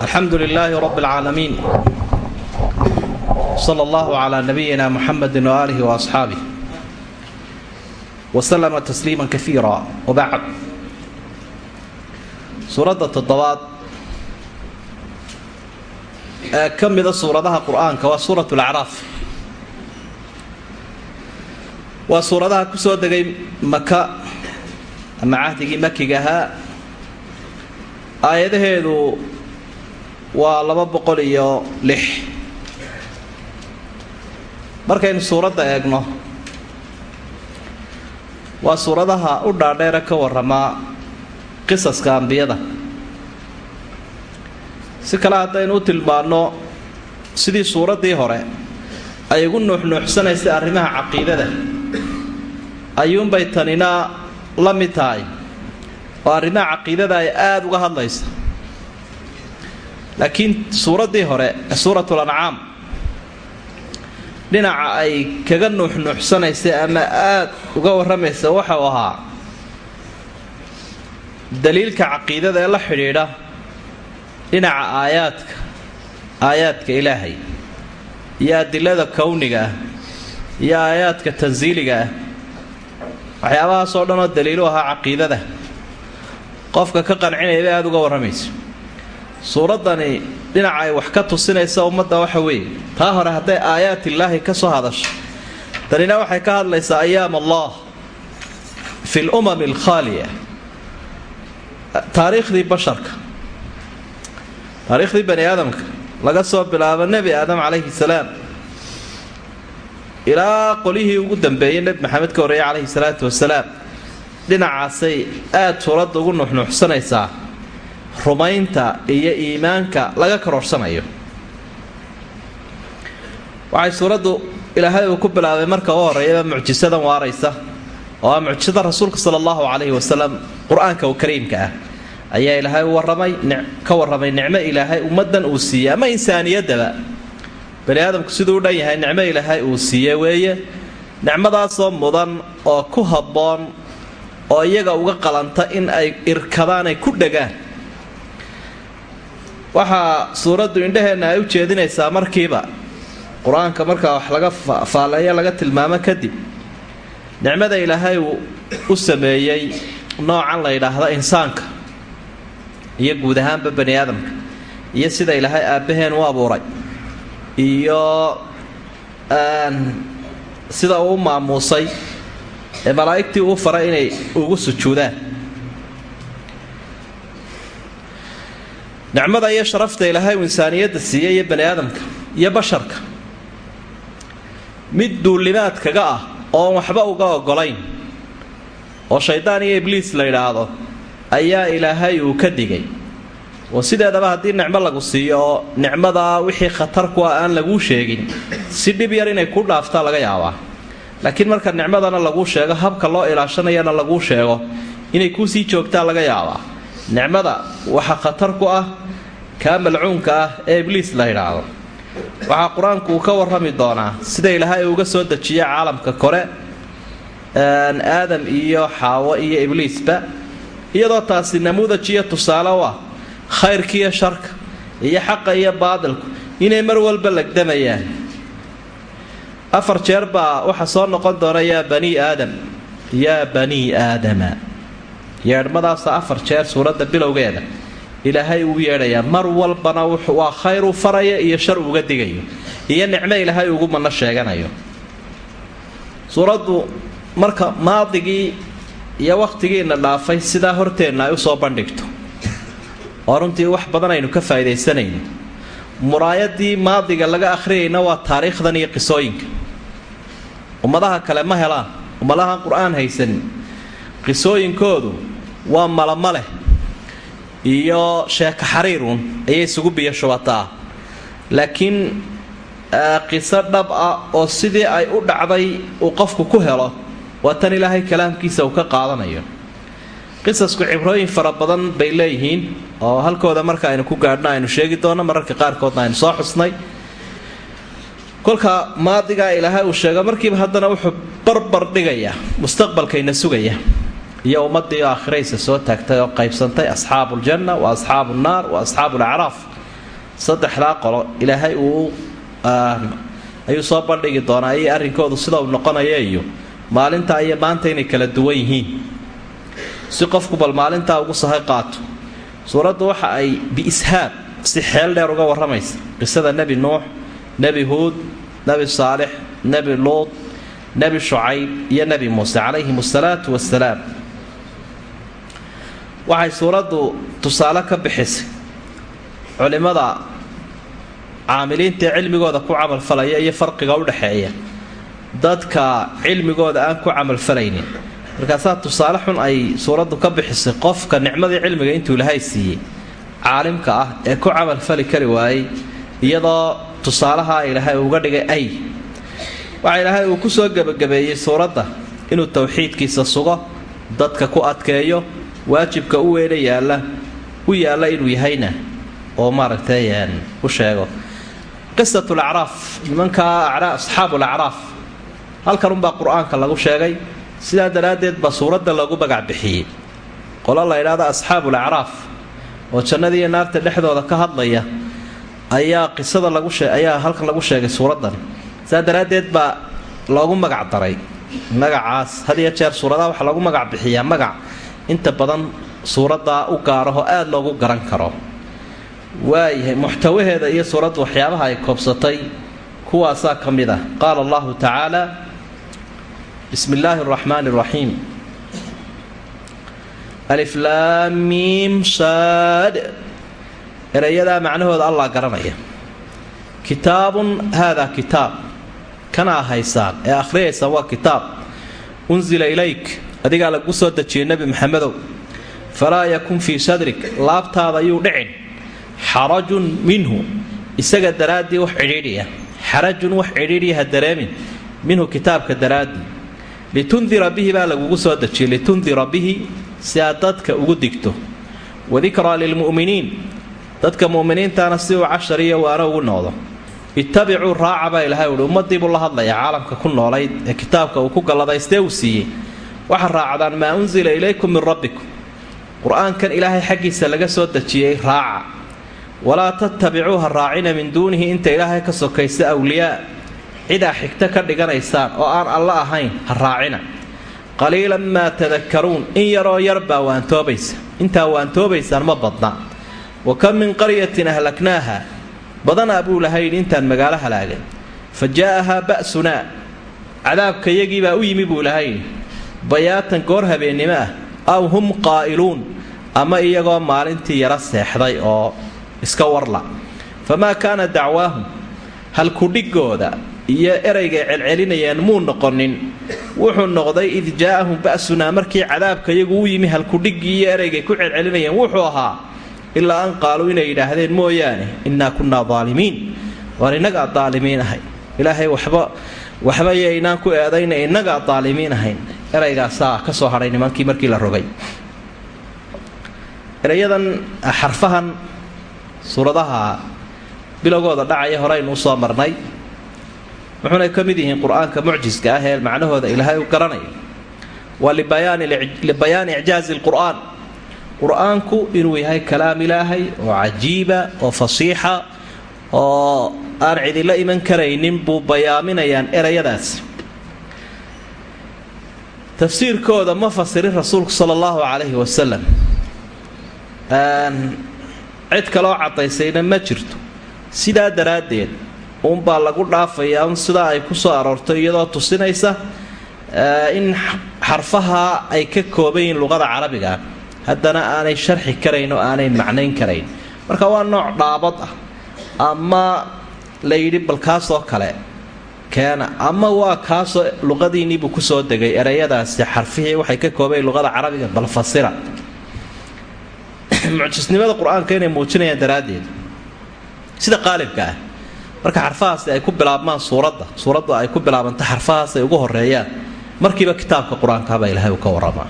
alxamdu lilaahi rab اlcaalamiin sala allahu calaa nabiyina muxamedi waaalihi waasxaabih waslama tasliima kaiira wabacd suuradda toddobaad ee ka mida suuradaha qur'aanka waa suurat lacraaf waa suuradaha ku soo degay maka ama cahdigii makiga ahaa waa laba boqol iyo lix. Markaynu suuradda eegno waa suuradaha u dhaadheere ka warramaa qisaska ambiyada. Si kale haddaynu u tilmaanno sidii suuraddii hore ay ugu nuuxnuuxsanaysay arrimaha caqiidada ayuunbay tanina la mid tahay oo arrimaha caqiidada ay aada uga hadlaysa laakiin suuraddii hore suuratul ancaam dhinaca ay kaga nuuxnuuxsanaysay ama aada uga warramaysa waxau ahaa daliilka caqiidada ee la xidhiidha dhinaca aayaadka aayaadka ilaahay iyo adilada kowniga ah iyo aayaadka tansiiliga ah. Waxyaabahaasoo dhan oo daliilu ahaa caqiidada qofka ka qancinaya bay aada uga warramaysa suuraddani dhinaca ay wax ka tusinaysa ummadda waxa weeye. Taa hore hadday aayaat illaahi ka soo hadasho tanina waxay ka hadlaysaa ayaam allah fi lumami alkhaaliya taariikhdii basharka taariikhdii bani aadamka laga soo bilaabo nebi aadam calayhi salaam. Ilaa qolihii ugu dambeeyey nebi maxamed ka horreeyey calayhi salaatu wasalaam dhinacaasay aada suuradda ugu nuuxnuuxsanaysaa rumaynta iyo iimaanka laga karoorsanayo waxay suuraddu ilaahay uu ku bilaabay marka u horreeyaba mucjisadan waaraysa oo ah mucjisada rasuulka sala allahu calayhi wasalam qur'aanka kariimka ah. Ayaa ilaahay u warramay ka warramay nicmo ilaahay ummaddan uu siiyey ama insaaniyaddaba bani aadamku siduu u dhan yahay nicmo ilaahay uu siiye weeye. Nicmadaasoo mudan oo ku habboon oo iyaga uga qalanta in ay irkadaan ay ku dhagaan waxaa suuraddu indhaheenna ay u jeedinaysaa markiiba. Qur'aanka markaa wax laga faalleeyo laga tilmaamo kadib nicmada ilaahay uu u sameeyey noocan la yidhaahda insaanka iyo guud ahaanba bani aadamka iyo sida ilaahay aabbaheen u abuuray iyo sida uu u maamuusay ee malaa'igtii uu faray inay ugu sujuudaan nicmada iyo sharafta ilaahay uu insaaniyadda siiyey iyo bani aadamka iyo basharka. Mid duulimaad kaga ah oon waxba uga ogolayn oo shaydaan iyo ibliis la yidhaahdo ayaa ilaahay uu ka digay. Oo sideedaba haddii nicmo lagu siiyo oo nicmadaa wixii khatar ku ah aan laguu sheegin si dhib yar inay ku dhaaftaa laga yaabaa. Laakiin marka nicmadana laguu sheego habka loo ilaashanayana laguu sheego inay kuusii joogtaa laga yaabaa nicmada waxa khatar ku ah kaa malcuunka ah ee ibliis la yidhaahdo. Waxaa qur'aanku uu ka warrami doonaa sida ilaahay uga soo dejiya caalamka kore aadam iyo xaawo iyo ibliisba iyadoo taasi namuudaj iyo tusaale u ah khayrkiiyo sharka iyo xaqa iyo baadilku inay mar walba legdamayaan. Afar jeer baa waxa soo noqon doona yaa banii aadam yaa banii aadama yeedhmadaasa afar jeer suuradda bilowgeeda. Ilaahay uu yeedhayaa mar walbana waa khayr u faraya iyo shar uga digayo iyo nicmo ilaahay ugu manno sheeganayo. Suuraddu marka maadigii iyo wakhtigiina dhaafay sidaa horteenna ay u soo bandhigto. Oo runtii wax badan aynu ka faa'iidaysanayno. Muraayadii maadiga laga akhriyayna waa taariikhdan iyo qisooyinka. Ummadaha kale ma helaan ummadahan qur'aan haysanin qisooyinkoodu waa malama leh iyo sheeko xariirun ayay isugu biyo shubataa laakiin qiso dhab ah oo sidii ay u dhacday uu qofku ku helo waa tan ilaahay kalaamkiisa uu ka qaadanayo. Qisasku cibrooyin fara badan bay leeyihiin oo halkooda marka aynu ku gaadhno aynu sheegi doonno mararka qaarkoodna aynu soo xusnay. Kolka maadigaa ilaahay uu sheego markiiba haddana wuxuu barbar dhigayaa mustaqbalkayna sugaya iyo ummaddii aakhiraysa soo taagtay oo qaybsantay asxaabu ljanna wa asxaabu nnaar wa asxaabu lacraaf saddexdaa qolo ilaahay uu ayuu soo bandhigi doonaa. Iyo arrinkoodu sida uu noqonaya iyo maalintaa iyo maanta inay kala duwan yihiin. Si qofku bal maalintaa ugu sahay qaato suuraddu waxa ay biishaab si xeel dheer uga warramaysa. Qisada nebi nuux nebi huud nebi saalix nebi luud nebi shucayb iyo nebi muuse calayhim asalaatu wassalaam waxay suuraddu tusaale ka bixisay culimmada caamiliinta ee cilmigooda ku camalfalaya iyo farqiga u dhexeeya dadka cilmigooda aan ku camalfalaynin markaasaa tusaale xun ay suuraddu ka bixisay qofka nicmadii cilmiga intuu ilaahay siiyey caalimka ah ee ku camalfali kari waayey iyadoo tusaalaha ilaahay uga dhigay ay. Waxa ilaahay uu ku soo gebagabeeyey suuradda inuu towxiidkiisa sugo dadka ku adkeeyo waajibka u weena yaalla u yaalla inuu yahayna oo maaragtay u sheego. Qisatu lacraaf nimankaa asxaabu lacraaf halkan unbaa qur'aanka lagu sheegay. Sidaa daraaddeed baa suuradda lagu magac qolo la ydhaahdo asxaabul acraaf oo jannadii iyo naarta dhexdooda ka hadlaya ayaa qisada lagu ayaa halkan lagu sheegay suuraddan. Sidaa daraaddeed baa loogu magac daray. Magacaas had iyo jeer suuradaha waxaa lagu magac bixiyaa magac inta badan suuraddaa u gaarahoo aada loogu garan karo. Waayahay muxtawaheeda iyo suuraddu waxyaabaha ay koobsatay kuwaasaa ka mid ah. Qaala allahu tacaala bismi illaahi araxmaani araxiim aliflaamiim saad erayadaa macnahooda allah garanaya. Kitaabun haadaa kitaab. Kanaa haysaan ee akhriyaysaan waa kitaab. Unsila ilayk adigaa lagu soo dejiyey nebi maxamedow falaa yakun fii sadrik laabtaada yuu dhicin. Xarajun minhu isaga daraaddii wax cidhiidhiya. Xarajun wax cidhiidhiya ha dareemin minhu kitaabka daraaddii litundira bihi baa lagugu soo dejiyey litundira bihi si aad dadka ugu digto. Wadikraa lilmu'miniin dadka mu'miniintaana si uu cashar iyo waano ugu noqdo. Ittabicuu raaca baa ilahay uhi. Ummadii buu la hadlayaa caalamka ku noolayd ee kitaabka uu ku galladaystee uu siiyey waxaad raacdaan maa unsila ilaykum min rabbikum. Qur'aankan ilaahay xaggiisa laga soo dejiyey raaca. Walaa tattabicuuha raacina min duunihi inta ilaahay ka sokaysa awliyaa. Cidaa xigto ka dhiganaysaan oo aan alla ahayn ha raacina. Qaliilan maa tadakkaruun in yaroo yar baa waantoobaysa intaa waantoobaysaan ma badna. Wa kam min qaryatin ahlaknaaha? Badanaa buu lahaydhi intaan magaalo halaagay. Fa jaa'ahaa ba'sunaa. Cadaabkayagiibaa u yimi buu lahayidhi bayaatan goor habeennimo ah aw hum qaa'iluun ama iyagoo maalintii yara seexday oo iska warla. Famaa kaana dacwaahum halkudhigooda iyo eraygay celcelinayeen muu noqonin. Wuxuu noqday id jaa'ahum ba'sunaa markii cadaabkayagu u yimi halkudhiggii iyo eraygay ku celcelinayeen. Wuxuu ahaa ilaa an qaaluu inay yidhaahdeen mooyaane innaa kunnaa daalimiin. Waan innagaa daalimiin ahay. Ilaahay waxba waxba yaynaan ku eedayna innagaa daalimiin ahayn eraygaasaa ka soo hadhay nimankii markii la rogay. Erayadan xarfahan suuradaha bilowgooda dhacaya horeynu u soo marnay. Wuxuunay ka mid yihiin qur'aanka mucjiska ah ee macnahooda ilaahay u garanayo waa libayaani icjaazi lqur'aan qur'aanku inuu yahay kalaam ilaahay oo cajiiba oo fasiixa oo aan cidila iman karaynin buu bayaaminayaan erayadaas tafsiirkooda ma fasirin rasuulku sala allahu calayhi wasalam cid kaloo cadaysayna ma jirto. Sidaa daraaddeed uunbaa lagu dhaafayaa un sidaa ay ku soo aroortay iyadoo tusinaysa in xarfaha ay ka kooban yihiin luqada carabiga. Haddana aanay sharxi karayn oo aanay macnayn karayn. Marka waa nooc dhaabad ah ama la yidhi bal kaasoo kale keena. Ama waa kaasoo luqadiinniibuu ku soo degay ereyadaasi xarfihii waxay ka koobayn luqada carabiga bal fasira mucjisnimada qur'aanka inay muujinayaan daraaddeed. Sida qaalibka ah. Marka xarfahaasi ay ku bilaabmaan suuradda suuraddu ay ku bilaabanto xarfahaas ay ugu horeeyaan markiiba kitaabka qur'aankabaa ilaahay uu ka waramaa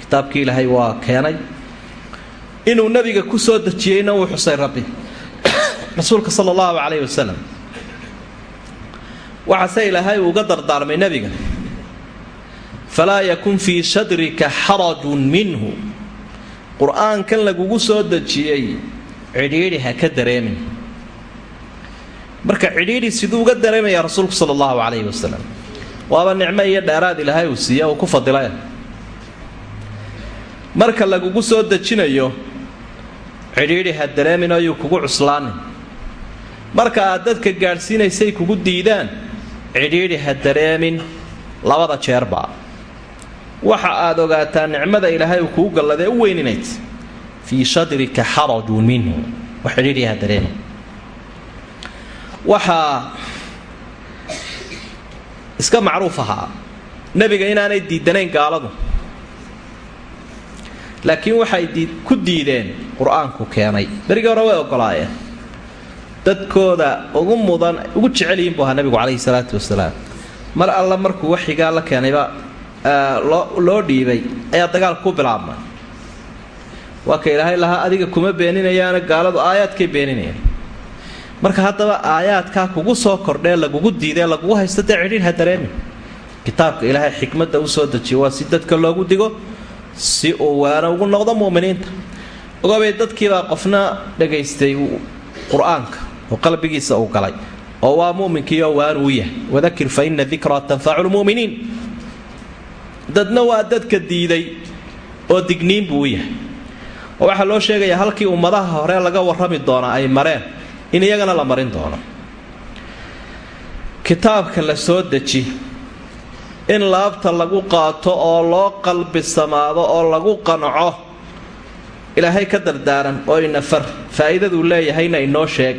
kitaabkii ilaahay waa keenay. Inuu nabiga ku soo dejiyeyna wuu xusay rabbi rasuulka sala allahu calayhi wasalam waxaase ilaahay uuga dardaarmay nebiga. Falaa yakun fii sadrika xarajun minhu. Qur'aankan lagugu soo dejiyey cidhiidhi ha ka dareemin. Marka cidhiidhi siduu uga dareemayaa rasuulku sala allahu calayhi wasalam waaba nicmo iyo dheeraad ilaahay uu siiya uu ku fadilay marka lagugu soo dejinayo cidhiidhi ha dareemin oo yuu kugu cuslaanin marka aad dadka gaadhsiinaysay kugu diidaan cidhiidhi ha dareemin labada jeerba waxa aad ogaataa nicmada ilaahay uu kugu galladee u weyninayd. Fii sadrika xarajun minhu. Wax cidhiidhi ha dareemin waxaa iska macruuf ahaa nebiga inaanay diidanayn gaaladu. Laakiin waxay ku diideen qur'aanku keenay. Berigii hore way ogolaayeen dadkooda ugu mudan ugu jecel yihiin buu ahaa nebigu calayhi salaatu wasalaam. Mar alla markuu waxigaa la keenayba loo dhiibay ayaa dagaalka ku bilaabmay waa ka ilaahay lahaa adiga kuma beeninayaana gaaladu aayaadkay beeninayaan. Marka haddaba aayaadkaa kugu soo kordhee lagugu diidee lagugu haysto dee cidhiir ha dareemin. Kitaabka ilaahay xikmadda u soo waa si dadka loogu digo si uu waana ugu noqdo mu'miniinta. Ogaabay dadkiibaa qofna dhagaystay qur'aanka oo qalbigiisa uu galay oo waa mu'minkiioo waanu u yahay. Wadakir fa ina dikraa tanfacu lmu'miniin dadna waa dadka diiday oo digniin buu u yahay. Oo waxaa loo sheegayaa halkii ummadaha hore laga warrami doona ay mareen in iyagana la marin doono. Kitaabka la soo deji in laabta lagu qaato oo loo qalbi samaado oo lagu qanco ilaahay ka dardaaran oo inafar faa'iidaduu leeyahayna inoo sheeg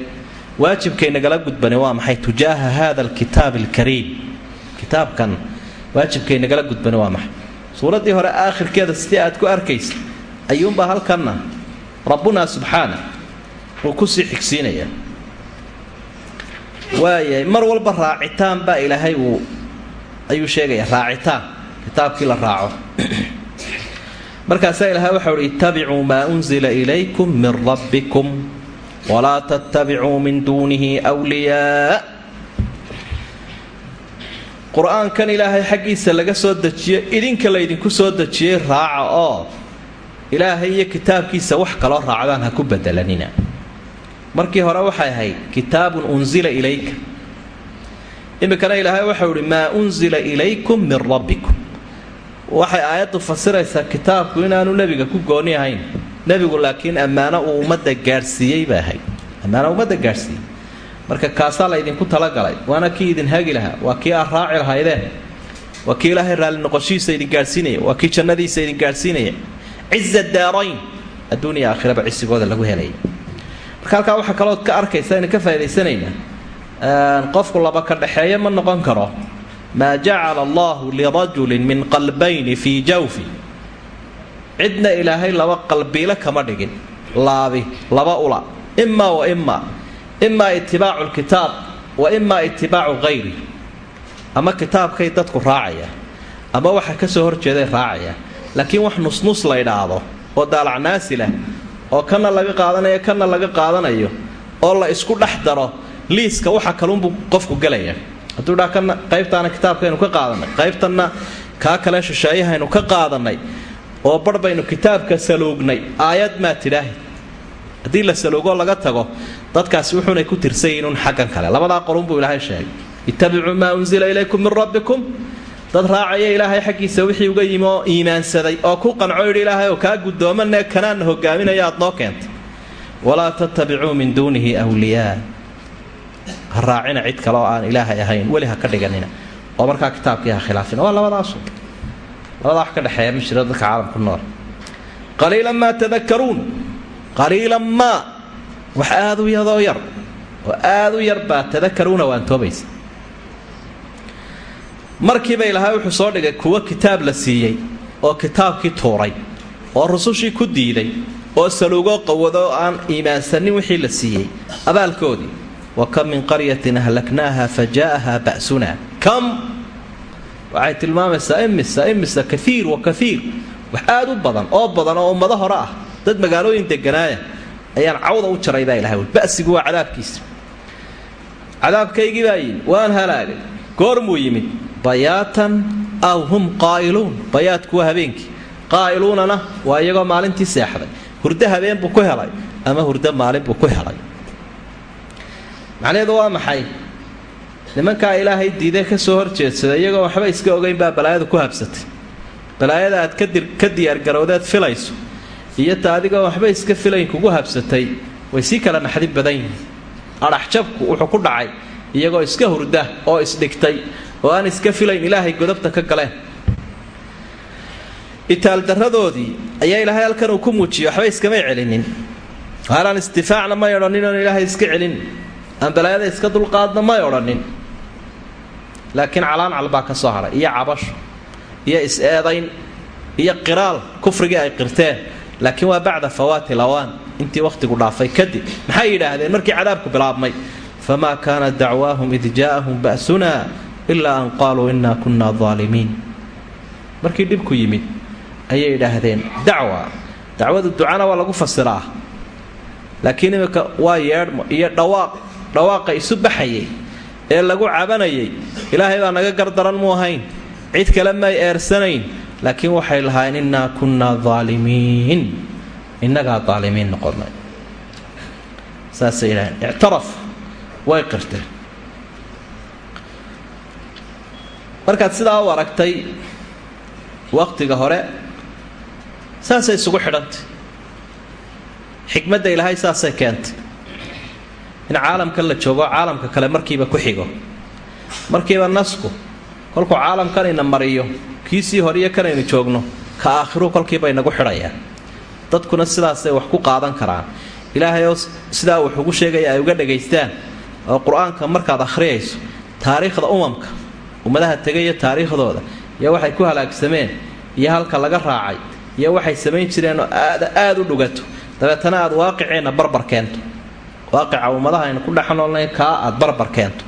waajibkaynagala gudbani waa maxay? Tujaaha hada alkitaab alkariim. Kitaabkan waajibkaynagala gudbani waa maxay? Suuraddii hore aakhirkeeda sidii aad ku arkaysa ayuunbaa halkanna rabbunaa subxaana uu ku sii xigsiinaya. Waayahay mar walba raacitaan baa ilaahay uu ayuu sheegaya raacitaan kitaabkii la raaco. Markaasaa ilahay waxau uhi ittabicuu maa unzila ilaykum min rabbikum walaa tattabicuu min duunihi wliyaa qur'aankan ilaahay xaggiisa laga soo dejiyo idinka laydinku soo dejiyey raaca oo ilaahay iyo kitaabkiisa wax kaloo raacdaan ha ku bedelanina markii hore waxay ahayd kitaabun unzila ilayka iminkana ilaahay waxau ihi maa unzila ilaykum min rabbikum waxay aayaddu fasiraysaa kitaabku inaanu nebiga ku gooni ahayn nebigu laakiin ammaano uu ummadda gaadhsiiyey bay ahayd ammaano ummadda gaadhsiiyey marka kaasaa laydinku talagalay waana kii idin hagi lahaa waa kii aad raaci lahaydeen waa kii ilaahay raalli noqoshihiisa idin gaadhsiinaya waa kii jannadiisa idin gaadhsiinaya ciza daarayn adduuniya aakhiraba cisigooda lagu helaya marka halkaa waxaa kalood ka arkaysa aynu ka faa'idaysanaynaa qofku laba ka dhexeeya ma noqon karo. Maa jacala allahu lirajulin min qalbayni fii jawfi cidna ilaahay laba qalbiile kama dhigin. Laabi laba ula. Imaa wa imaa imaa itibaacu lkitaab wa imaa itibaacu hayri ama kitaabkay dadku raacayaan ama waxa ka soo horjeeday raacayaan laakiin wax nusnus la ydhaahdo oo daalacnaasi leh oo kana laga qaadanayo kana laga qaadanayo oo la isku dhex daro liiska waxa kalunbuu qofku gelaya. Hadduu dhaa kana qaybtaana kitaabkaynu ka qaadanay qaybtanna kaa kale shisheeyahaynu ka qaadanay oo bar baynu kitaabka saluugnay aayad maa tidhaahi. Haddii la saluugoo laga tago dadkaasi wuxuunay ku tirsan yihiin un xaggan kale. Labadaa qolunbuu ilaahay sheegay. Ittabicuu maa unzila ilaykum min rabbikum. Dad raacaya ilaahay xaggiisa wixii uga yimi oo iimaansaday oo ku qanco yidhi ilaahay oo kaa guddoomanee kanaanna hogaaminaya aad noo keentay. Walaa tattabicuu min duunihi wliyaa ha raacina cid kale oo aan ilaahay ahayn. Weli ha ka dhiganina. Oo markaa kitaabkii ha khilaafina waa labadaasu labadaa wax ka dhexeeya ma jiro caalamku nool. Qaliilan maa tadakaruun qaliilan maa. Wax aada u yadoo yar. Oo aada u yar baa tadakaruuna waan toobaysa. Markiiba ilaahay wuxuu soo dhigay kuwo kitaab la siiyey oo kitaabkii tuuray oo rusushii ku diiday oo saluugoo qawado oo aan iimaansanin wixii la siiyey. Abaalkoodii wa kam min qaryatin ahlaknaaha fa jaa'aha ba'suna. Kam waxay tilmaamaysaa imisa imisa kaiir wa kaiir wax aad u badan oo badan oo ummado hore ah. Dad magaalooyin deganaaya ayaan cawda u jaray baa ilahay basigu waa cadaabkiisa cadaabkaygii baa yimi waan halaagay. Goormuu yimid? Bayaatan aw hum qaa'iluun. Bayaadku waa habeenkii. Qaa'iluunana waa iyagoo maalintii seexday. Hurdo habeen buu ku helay ama hurdo maalin buu ku helay. Macnaheedu waa maxay nimankaa ilaahay diiday ka soo horjeedsada iyagoo waxba iska ogeyn baa balaayada ku habsatay. Balaayada aad ka diyaargarowdeed filayso iyo ta adigoo waxba iska filayn kugu habsatay way sii kala naxdin badan yihiin. Adhaxjabku wuxuu ku dhacay iyagoo iska hurda oo isdhigtay oo aan iska filayn ilaahay godobta ka galeen. Itaaldaradoodii ayaa ilaahay halkan uu ku muujiyey waxba iskamay celinin. Halaan istifaacna may odhanin oon ilaahay iska celin. Aan balaayada iska dulqaadna may odhanin laakiin calaancal baa ka soo hadhay iyo cabasho iyo is-eedayn iyo qiraal kufrigii ay qirteen. Laakiin waa bacda fawaati lawaan. Intii wakhtigu dhaafay kadib maxay yidhaahdeen? Markii cadaabku bilaabmay famaa kaana dacwaahum id jaa'ahum ba'suna ilaa an qaaluu innaa kunna aalimiin markii dhibku yimid ayay idhaahdeen dacwa dacwada ducana waa lagu fasiraa laakiin imika waa yeedhmo iyo dhawaaq dhawaaqa isu baxayay ee lagu cabanayay ilaahay baa naga gardaran mu ahayn. Cid kale may eersanayn laakiin waxay lahaayeen innaa kunnaa aalimiin innagaa aalimiin noqonay saasay idhaheen ictaraf way qirteen markaad sidaa u aragtay wakhtiga hore saasay isugu xidhantay. Xikmadda ilaahay saasay keentay. In caalamkan la joogo caalamka kale markiiba ku xigo markiiba nasku kolkuu caalamkan ina mariyo kiisii horiyo kanaynu joogno ka aakhiru kolkiiba inagu xidhayaan. Dadkuna sidaasay wax ku qaadan karaan. Ilaahayoo sidaa wax ugu sheegaya ay uga dhagaystaan oo qur'aanka markaad akhriyayso taariikhda umamka ummadaha tegaya taariikhdooda iyo waxay ku halaagsameen iyo halka laga raacay iyo waxay samayn jireen oo aad aada u dhugato. Dabeetana aad waaqiceenna barbar keento. Waaqica ummadaha aynu ku dhexnoolnayn kaa aad barbar keento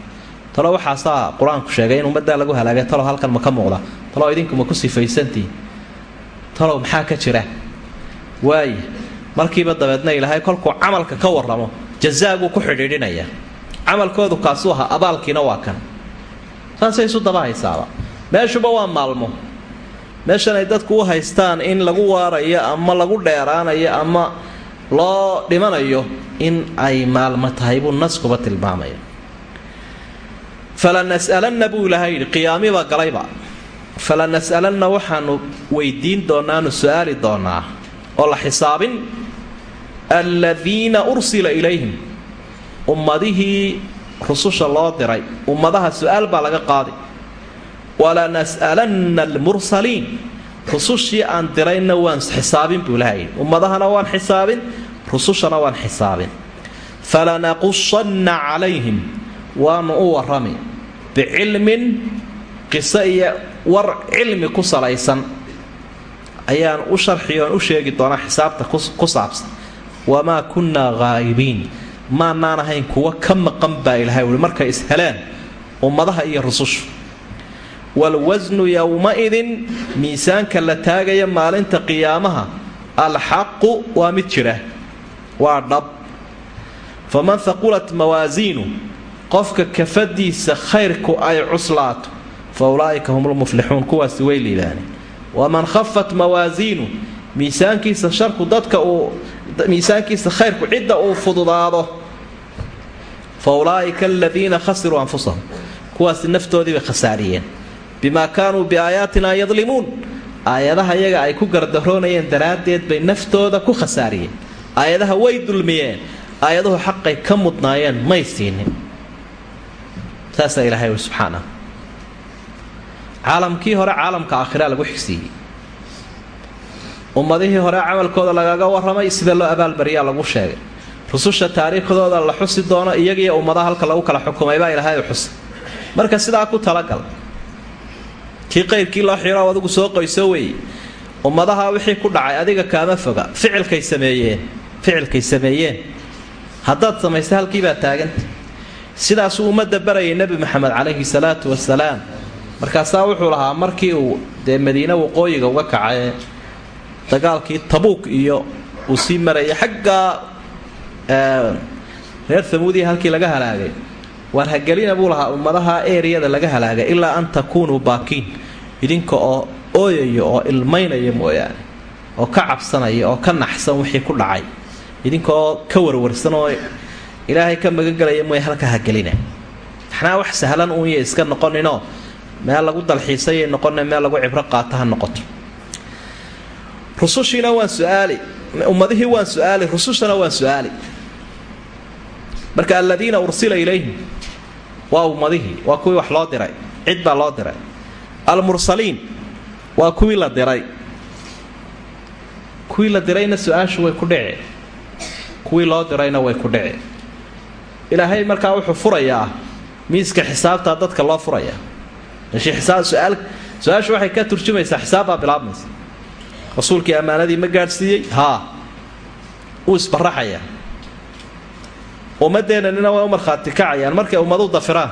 talo waxaasaa qur'aanku sheegay in ummaddaa lagu halaagay. Talow halkan ma ka muuqda. Talow idinku ma ku sifaysantihi talow maxaa ka jira? Waaye markiiba dabeedna ilaahay kolkuu camalka ka warramo. Jazaaguu ku xidhiidhinaya. Camalkoodu kaasuu ahaa abaalkiina waa kan. Saasay isu daba haysaaba meeshuba waa maalmo. Meeshan ay dadku u haystaan in lagu waarayo ama lagu dheeraanayo ama loo dhimanayo in ay maalmo tahay buu naskuba tilmaamaya fala nas'alanna buu ilaahay yidhi qiyaamiba galayba fala waxaanu weydiin doonaanu su'aali doonaa oo la xisaabin aladiina ursila ilayhim ummadihii rususha loo diray ummadaha su'aal baa laga qaaday walanas'alanna almursaliin rusushii aan dirayna waan xisaabin buu ilahay yidhi ummadahana waan xisaabin rusushana waan xisaabin. Falanaqusanna calayhim waanu u warrami bicilmin qiso iyo war cilmi ku salaysan. Ayaan u sharxi oon u sheegi doonaa xisaabta ku saabsan. Wamaa kunnaa haa'ibiin maanaan ahayn kuwa ka maqan baa ilahay uhi markay isheleen ummadaha iyo rusushu. Waalwasnu yowma-idin miisaanka la taagaya maalinta qiyaamaha alxaqu waa mid jira waa dhab. Faman haqulat mawaasiinu qofka kafadiisa khayrku ay cuslaato fa ulaa'ika hum lmuflixuun kuwaasi way liibaaneen waman khafat mawaasiinu miisaankiisa sharku dadka uu miisaankiisa khayrku cidda uu fududaado. Fa ulaa'ika aladiina khasiruu anfusahum kuwaasi naftoodii bay khasaariyeen. Bimaa kaanuu biaayaatina yadlimuun aayadaha iyaga ay ku gardaroonayeen daraaddeed bay naftooda ku khasaariyeen. Aayadaha way dulmiyeen aayaduhu xaqay ka mudnaayeen may siinin saasaa ilahay ui subxaanah caalamkii hore caalamka aakhiraa lagu xigsiiyey. Ummadihii hore camalkooda lagaga warramay sida loo abaalbariyaa lagu sheegay. Rususha taariikhdooda la xusi doono iyagiiyo ummadaha halka lagu kala xukumay baa ilaahay u xusay. Marka sidaa ku talagal. Kii qayrkii loo xiro adigu soo qoyso weeye ummadaha wixii ku dhacay adiga kaama foga ficilkay sameeyeen ficilkay sameeyeen. Haddaad samaystay halkiibaa taaganta sidaasuu ummadda barayay nebi maxamed calayhi salaatu wasalaam markaasaa wuxuu lahaa markii uu dee madiine waqooyiga uga kacay dagaalkii tabuuk iyo uu sii marayay xaggaa reer hamuudiya halkii laga halaagay waar buu lahaa ummadaha eriyada laga halaagay ilaa an takuunuu baakiin idinka oo ooyaya oo ilmaynaya mooyaane oo ka cabsanaya oo ka naxsan wixii ku dhacay idinka oo ka warwarsan oo ilaahay ka magangelaya mooya halka hagelina maxnaa wax sahlan uun iska noqoninoo meel lagu dalxiisayay noqona meel lagu cibro qaata ha noqoto. Rusushiina waan suaali ummadihii waan su'aali rusushana waan su'aali. Marka aladiina ursila ilayhim waa ummadihii waa kuwii wax loo diray cid baa loo diray. Almursaliin waa kuwii la diray. Kuwii la dirayna su'aashu way ku dhici kuwii loo dirayna way ku dhici ilaahay markaa wuxuu furayaa miiska xisaabtaa dadka loo furaya. Su'aashu waxay ka turjumaysaa xisaabbaa bilaabmaysa. Rasuulkii ammaanadii ma gaadhsiiyey? Haa. Wuu isbaraxaya ummadeennanina way u markhaati kacayaan. Markay ummadu dafiraan.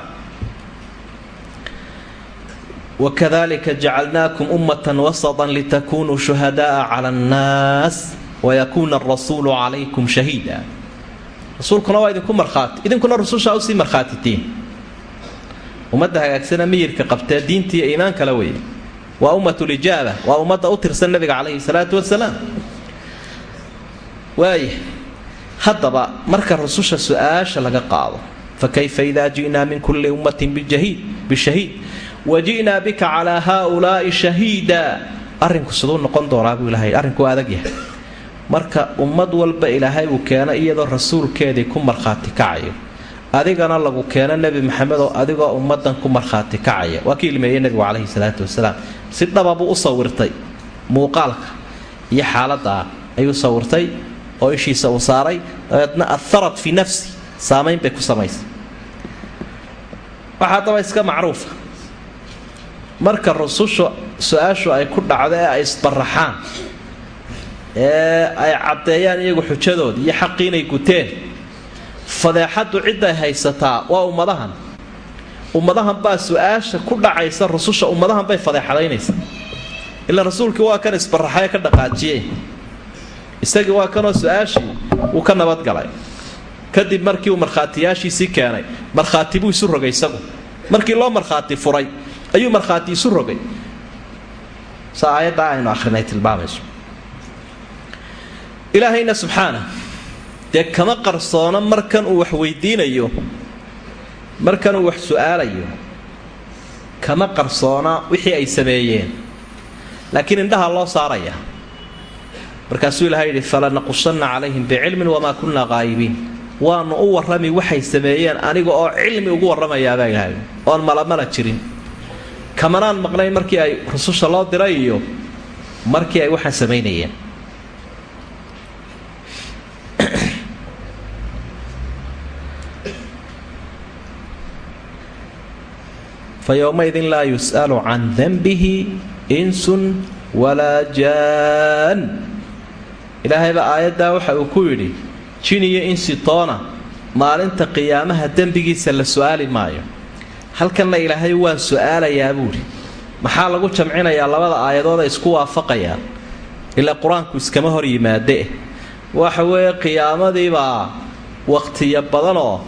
Wakadalika jacalnaakum ummatan wasatan litakunuu shuhadaaa cala annaas wayakuuna arasuulu calaykum shahiida rasuulkuna waa idinku markhaati idinkuna rusushaa u sii markhaatitiin. Ummadda hagaagsana miyirka qabtee diintiiyo iimaan kala weeye. Waa ummatulijaaba waa ummadda u tirsan nabiga calayhi salaatu wasalaam. Waaya haddaba marka rususha su'aasha laga qaado fa idaa ji'naa min kulli ummatin bishahiid wa ji'naa bika calaa haaulaa'i shahiida arrinku siduu noqon doonaa buu ilahay arrinku adag yahay marka ummad walba ilaahay uu keeno iyadoo rasuulkeedii ku markhaati kacayo. Adigana lagu keeno nebi maxamed oo adigoo ummadan ku markhaati kacaya. Waa ka ilmeeyey nebigu calayhi salaatu wasalaam. Si dhaba buu u sawirtay muuqaalka iyo xaaladdaa ayuu sawirtay oo ishiisa uu saaray. Dabeedna aharat fii nafsi. Saamayn bay ku samaysay. Waxaa daba iska macruufa. Marka rususha su'aashu ay ku dhacdo ee ay isbaraxaan ee ay caddeeyaan iyagu xujadoodii iyo xaqii inay guteen. Fadeexaddu cidday haysataa waa ummadahan. Ummadahan baa su'aasha ku dhacaysa rususha ummadahan bay fadeexadaynaysa. Ilaa rasuulkii waa kan isbaraxaye ka dhaqaajiyey. Isagii waa kanoo su'aashii wuu ka nabadgalay kadib markii uu markhaatiyaashiisii keenay markhaati buu isu rogay isagu. Markii loo markhaati furay ayuu markhaati isu rogay. Sa aayaddaa aynu akhrinay tilmaamayso ilaahayna subxaana dee kama qarsoono markan uu wax weydiinayo markan uu wax su'aalayo kama qarsoona wixii ay sameeyeen. Laakiin indhaha loo saaraya. Markaasuu ilahay yidhi falanaqusanna calayhim bicilmin wamaa kunna qaa'ibiin waanu u warrami waxay sameeyeen aniga oo cilmi ugu warramayaabaa ilahay oon malamala jirin. Kamanaan maqnayn markii ay rususha loo diray iyo markii ay waxaan samaynayeen fa yowmaidin laa yus'alu can danbihi insun walaa jaan ilaahayba aayaddaa waxa uu ku yidhi jin iyo insi toona maalinta qiyaamaha dembigiisa la su'aali maayo. halkanna ilaahay waan su'aalayaa buuhi maxaa lagu jamcinayaa labada aayadood ay isku waafaqayaan ilaa qur'aanku iskama hor yimaadee. waxa weeye qiyaamadiibaa wakhtiyo badanoo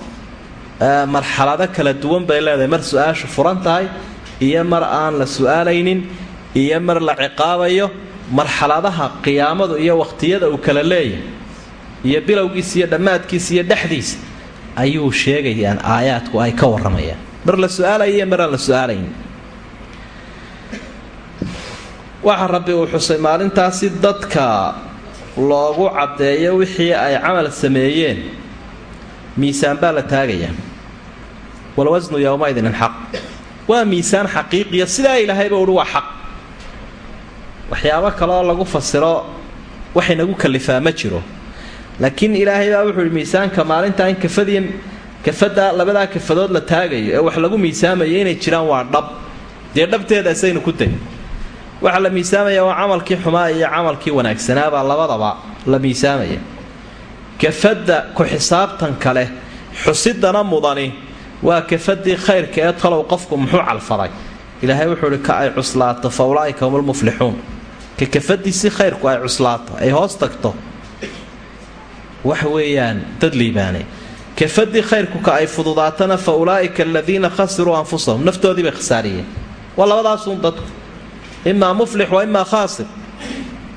marxalado kala duwan bay leedahay. Mar su'aashu furan tahay iyo mar aan la su'aalaynin iyo mar la ciqaabayo marxaladaha qiyaamadu iyo wakhtiyada uu kala leeyahay iyo bilowgiisa iyo dhammaadkiisa iyo dhexdiisa ayuu sheegayaan aayaadku ay ka warramayaan. Mar la su'aalaya iyo mar aan la su'aalayn. Waxa rabbi uu xusay maalintaasi dadka loogu caddeeyo wixii ay camal sameeyeen miisaan baa la taagayaa walwasnu yowmaidin xaq waa miisaan xaqiiqiya sidaa ilaahayba uhi waa xaq. Waxyaabo kaleoo lagu fasiro waxay nagu kalifaa ma jiro. Laakiin ilaahay baa wuxuu ihi miisaanka maalintaa in kafadiy kafada labadaa kafadood la taagayo ee wax lagu miisaamayo inay jiraan waa dhab. Dee dhabteedaasaynu ku tegin waxaa la miisaamaya waa camalkii xumaa iyo camalkii wanaagsanaabaa labadaba la miisaamaya kafadda ku xisaabtan kale xusidana mudani waa kafadii khayrka ee talow qofku muxuu calfaday. Ilaahay wuxuu ihi ka ay cuslaato fa hum lmuflixuun ka kafadii khayrku ay cuslaato ay hoos tagto. Waxa weeyaan dad liibaanay kafadii khayrku ka ay fududaatana fa ulaa'ika aladiina khasiruu anfusahum. Naftoodii bay khasaariyeen. Waa labadaasuun dadku. Imaa muflix wa imaa khaasir.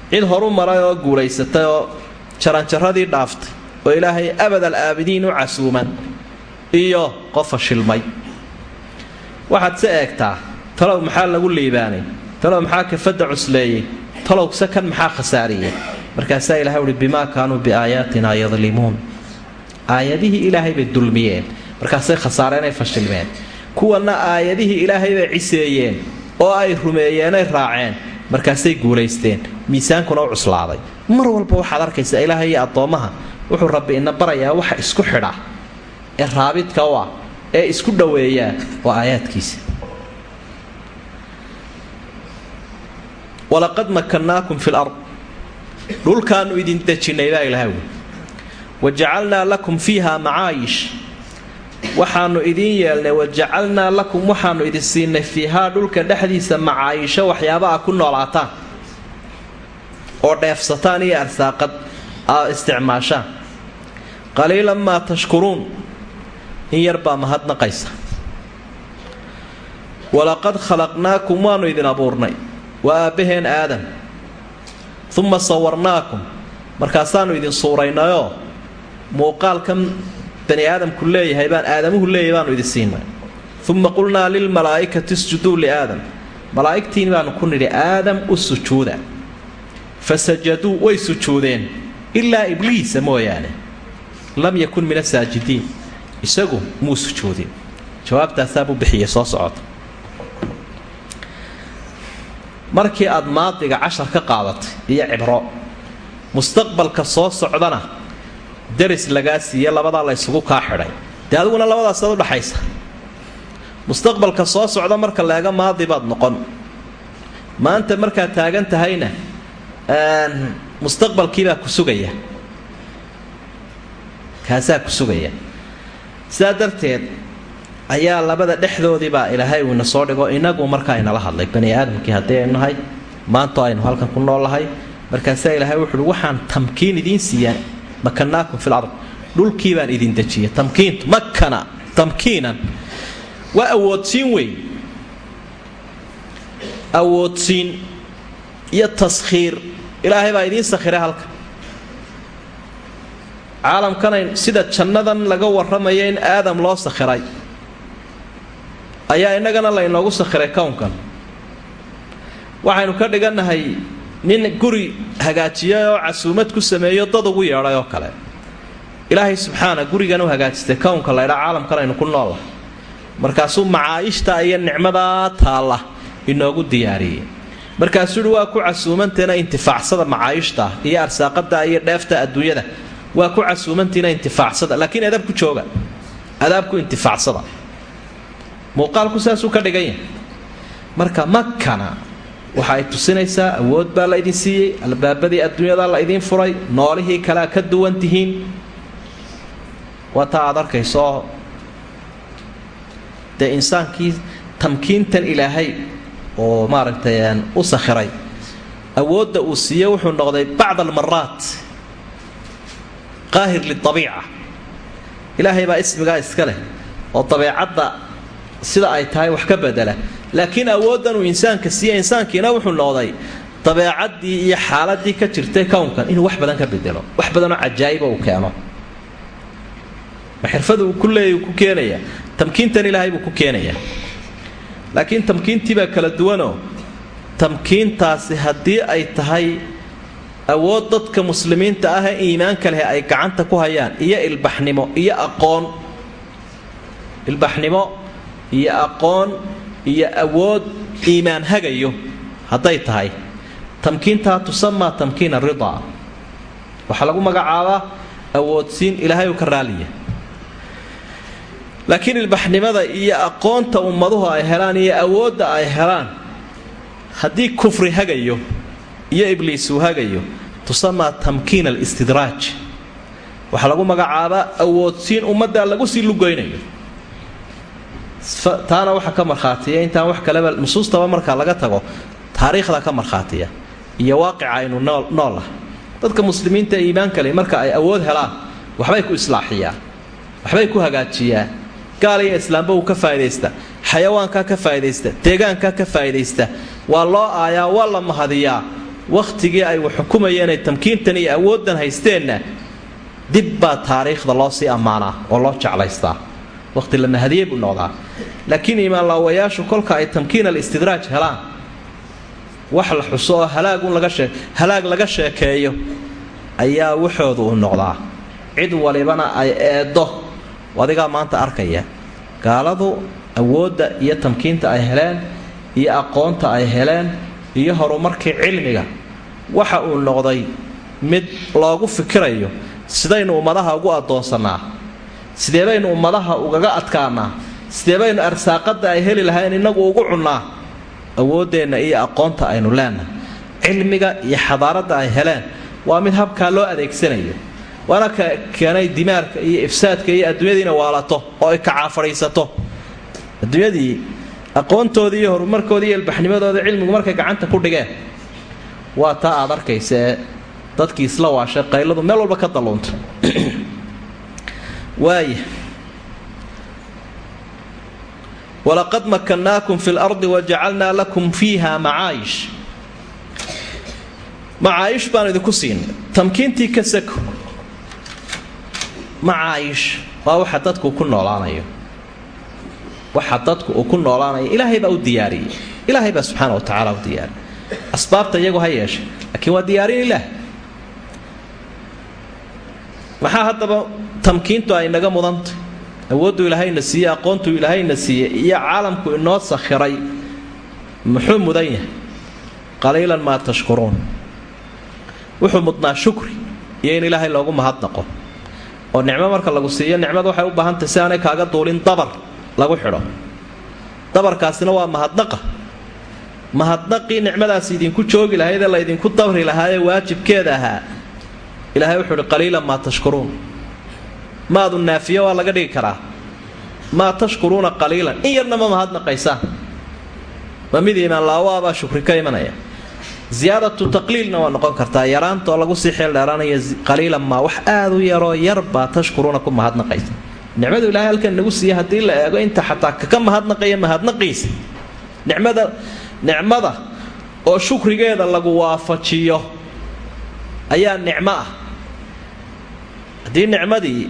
Cid horu maray oo guulaysatay oo jaranjaradii dhaaftay oo ilaahay abadal aabidiin u casuuman. Iyo qofa shilmay. Waxaad se eegtaa talow maxaa lagu liibaanay? Talow maxaa kafadda cusleeyey talow se kan maxaa khasaariyey markaasaa ilahay uhi bimaa kaanuu biaayaatina yadlimuun. Aayadihii ilaahay bay dulmiyeen. Markaasay khasaareenay fashilmeen. Kuwanna aayadihii ilaahay bay ciseeyeen oo ay rumeeyeenay raaceen markaasay guulaysteen. Miisaankuna u cuslaaday mar walba waxaad arkaysaa ilaahay iyo addoommaha wuxuu rabbi ina barayaa waxa isku xidha ee raabidka u ah ee isku dhoweeyaa waa aayaadkiisa. Walaqad makannaakum fi lard dhulkaannu idin dejinnay baa ilahay wi wajacalnaa lakum fiiha macaayish. Waxaannu idiin yeelnay wajacalnaa lakum waxaannu idin siinay fiihaa dhulka dhexdiisa macaayisho waxyaaba a ku noolaataan oo dheefsataan iyo arsaaqad aa isticmaashaan qaliilan maa tashkuruun. In yarbaa mahadnaqaysa walaqad khalaqnaakum waannu idin abuurnay. Waa aabbaheen aadam. Uma sawarnaakum. Markaasaannu idin suuraynayoo muuqaalkan bani aadamku leeyahay baan aadamuhu leeyahay baanu idin siinay. Uma qulnaa lilmalaa'ikati isjuduu liaadam malaa'igtiin baanu ku nidhi aadam u sujuuda fa sajaduu way sujuudeen ilaa ibliisa mooyaane lam yakun min asaajidiin isagu muu sujuudin jawaabtaasaabuu bixiyay soo socota markii aad maadiga cashar ka qaadatay iyo cibro mustaqbalka soo socdana daris lagaa siiye labadaa la ysugu kaa xidhay dee adiguna labadaasaad udhaxaysa mustaqbalka soo socda marka leega maadi baad noqon maanta markaad taagan tahayna mustaqbalkiibaa ku sugaya. Kaasaa ku sugaya. Sidaa darteed ayaa labada dhexdoodiibaa ilaahay uu ina soo dhigo inagu markaa inala hadlay. Bani aadamkii haddii aynu nahay maanto aynu halkan ku noolnahay markaasaa ilaahay wuxuuhi waxaan tamkiin idiin siiyaan makanaakum fil ard. Dhulkii baan idin dejiyay tamkiintu makana tamkiinan. Waa awoodsiin weyn. Awoodsiin iyo taskhiir ilaahay baa idiin sakhiray halka. Caalamkanayn sida jannadan laga warramaya in aadam loo sakhiray ayaa innagana laynoogu sakhiray kownkan. Waxaynu ka dhigannahay nin guri hagaajiyay oo casuumad ku sameeyo dad ugu yeedhay oo kale. Ilaahay subxaana gurigan u hagaajistay. Kownka laydhaa caalamkan aynu ku noollahay markaasuu macaayishta iyo nicmadaa taalla inoogu diyaariyey markaasuu uhi waa ku casuumanteena intifaacsada macaayishta iyo arsaaqada iyo dheefta adduunyada. Waa ku casuumantiina intifaacsada laakiin adaab ku jooga. Adaabku intifaacsada. Muuqaalku saasuu ka dhigan yahay. Marka makana waxa ay tusinaysaa awood baa la idin siiyey albaabadii adduunyada la idiin furay noolihii kalea ka duwan tihiin. Waa taa aad arkayso. Dee insaankii tamkiintan ilaahay oo maaragtay u sakhiray. Awoodda uu siiye wuxuu noqday bacd almaraat qaahir liabiica ilaahay baa ismigaa iska leh oo dabeecadda sida ay tahay wax ka bedela. Laakiin awooddan uu insaanka siiye insaankiina wuxuu noqday dabeecaddii iyo xaaladii ka jirtay kownkan inuu wax badan ka bedelo wax badanoo cajaa'iba uu keeno. Ma xirfada uu ku leeyay ku keenaya? Tamkiintan ilaahay buu ku keenayaa laakiin tamkiintiibaa kala duwanoo tamkiintaasi haddii ay tahay awood dadka muslimiinta ah ee iimaanka leh ay gacanta ku hayaan iyo ilbaxnimo iyo aqoon. Ilbaxnimo iyo aqoon iyo awood iimaan hagayo hadday tahay. Tamkiintaa tusamaa tamkiina ridaa waxaa lagu magacaabaa awoodsiin ilaahay uu ka raaliya laakiin ilbaxnimada iyo aqoonta ummaduhu ay helaan iyo awoodda ay helaan haddii kufri hagayo iyo ibliis uu hagayo tusamaa tamkiin alistidraaj. Waxaa lagu magacaabaa awoodsiin ummaddaa lagu sii lugoynayo taana waxaa ka markhaatiya intaan wax kaleba nusuustaba markaa laga tago taariikhda ka markhaatiya iyo waaqica aynu nool dadka muslimiinta iimaanka leh marka ay awood helaan waxbay ku islaaxiyaan waxbay ku hagaajiyaan gaal iyo islaamba uu ka faa'idaysta xayawaankaa ka faa'idaysta deegaankaa ka faa'idaysta waa loo aayaa waa la mahadiyaa wakhtigii ay xukumayeen ay tamkiintan iyo awooddan haysteenna dib baa taariikhda loo sii ammaanaa oo loo jeclaystaa. Waqti la mahadiyey buu noqdaa. Laakiin iimaanlaawayaashu kolka ay tamkiin alistidraaj helaan wax la xuso oo halaag laga sheekeeyo ayaa waxoodu u noqdaa. Cid walibana ay eeddo adigaa maanta arkaya gaaladu awoodda iyo tamkiinta ay heleen iyo aqoonta ay heleen iyo horumarkii cilmiga. Waxa uu noqday mid loogu fikirayo sidaynu ummadaha ugu addoonsannaa sidee baynu ummadaha ugaga adkaanaa sidee baynu arsaaqadda ay heli lahayn innagu ugu cunnaa? Awooddeenna iyo aqoonta aynu leenahay cilmiga iyo xadaaradda ay heleen waa mid habkaa loo adeegsanayo waana keenay dimaarka iyo ifsaadka iyo adduunyadiina waalato oo ay kacaa fadhiisato adduunyadii aqoontoodii iyo horumarkoodii iyo ilbaxnimadooda cilmigu markay gacanta ku dhigeen waa taa aad arkaysa dadkii isla waashay qayladu meel walba ka dalluunta waaya walaqad makannaakum fi lardi wajacalnaa lakum fiiha macaayish. Macaayish baan idinku siinay tamkiintii ka sako macaayish waa waxa dadku ku noolaanayo. Waxa dadku uu ku noolaanayo ilaahay baa u diyaariyey. Ilaahay baa subxaana wa tacaala u diyaariyay asbaabta iyagu ha yeeshay laakiin waa diyaarin ilaah maxaa haddaba tamkiintu ay naga mudantay? Awooddu ilaahayna siiyey aqoontu ilaahayna siiyey iyo caalamku inoo sakhiray muxuu mudan yahay? Qaliilan maa tashkuruun? Wuxuu mudnaa shukri iyo in ilaahay loogu mahadnaqo oo nicmo marka lagu siiyo nicmadu waxay u baahantahy si aanay kaaga duulin dabar lagu xidho. Dabarkaasina waa mahadnaqa. Mahadnaqii nicmadaasi idinku joogi lahaydee la ydinku dabri lahaayee waajibkeeda ahaa. Ilaahay wuxuu uhi qaliilan maa tashkuruun. Maadu naafiyo waa laga dhigi karaa. Maa tashkuruuna qaliilan. In yarna ma mahadnaqaysaan ma mid iimaan laawaabaa shukri ka imanaya ziyaadatu taqliilna waa noqon kartaa. Yaraanta oo lagu sii xeeldheeraanaya qaliilan maa wax aad u yaroo yarbaa tashkuruuna ku mahadnaqaysa. Nicmadu ilahay halkan nagu siiye haddii la eego inta xataa kaka mahadnaqaya mahadnaqiisa nicmada nicmada oo shukrigeeda lagu waafajiyo ayaa nicmo ah. Haddii nicmadii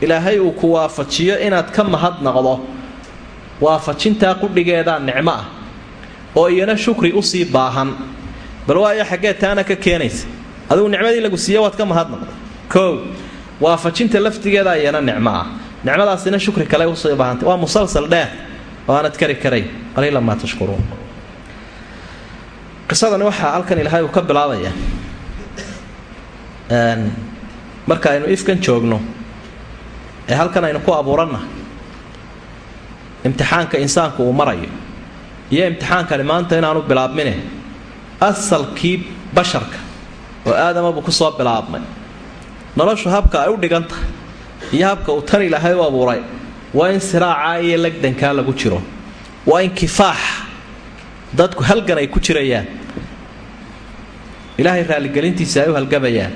ilaahay uu ku waafajiyo inaad ka mahadnaqdo waafajintaa qudhigeedaa nicmo ah oo iyana shukri u sii baahan bal waayo xaggee taana ka keenaysa. Adigu nicmadii lagu siiye waad ka mahadnaqda koow waafajinta laftigeeda iyana nicmo ah. Nicmadaasina shukri kale u sii baahantay. Waa musalsal dheer oo aanad kari karayn. Qaliilan maa tashkuruun. Qisadani waxaa halkan ilaahay uu ka bilaabaya. Marka aynu ifkan joogno ee halkan aynu ku abuuranna imtixaanka insaanku uu marayo iyo imtixaankani maanta inaanu bilaabmine asalkii basharka oo aadamabuu ku soo bilaabmay. Noloshu habka ay u dhigan tahay iyo habka uu tan ilaahay u abuuray. Waa in siraacaa iyo legdankaa lagu jiro. Waa in kifaax dadku halgan ay ku jirayaan. Ilaahay raalligelintiisa ay u halgamayaan.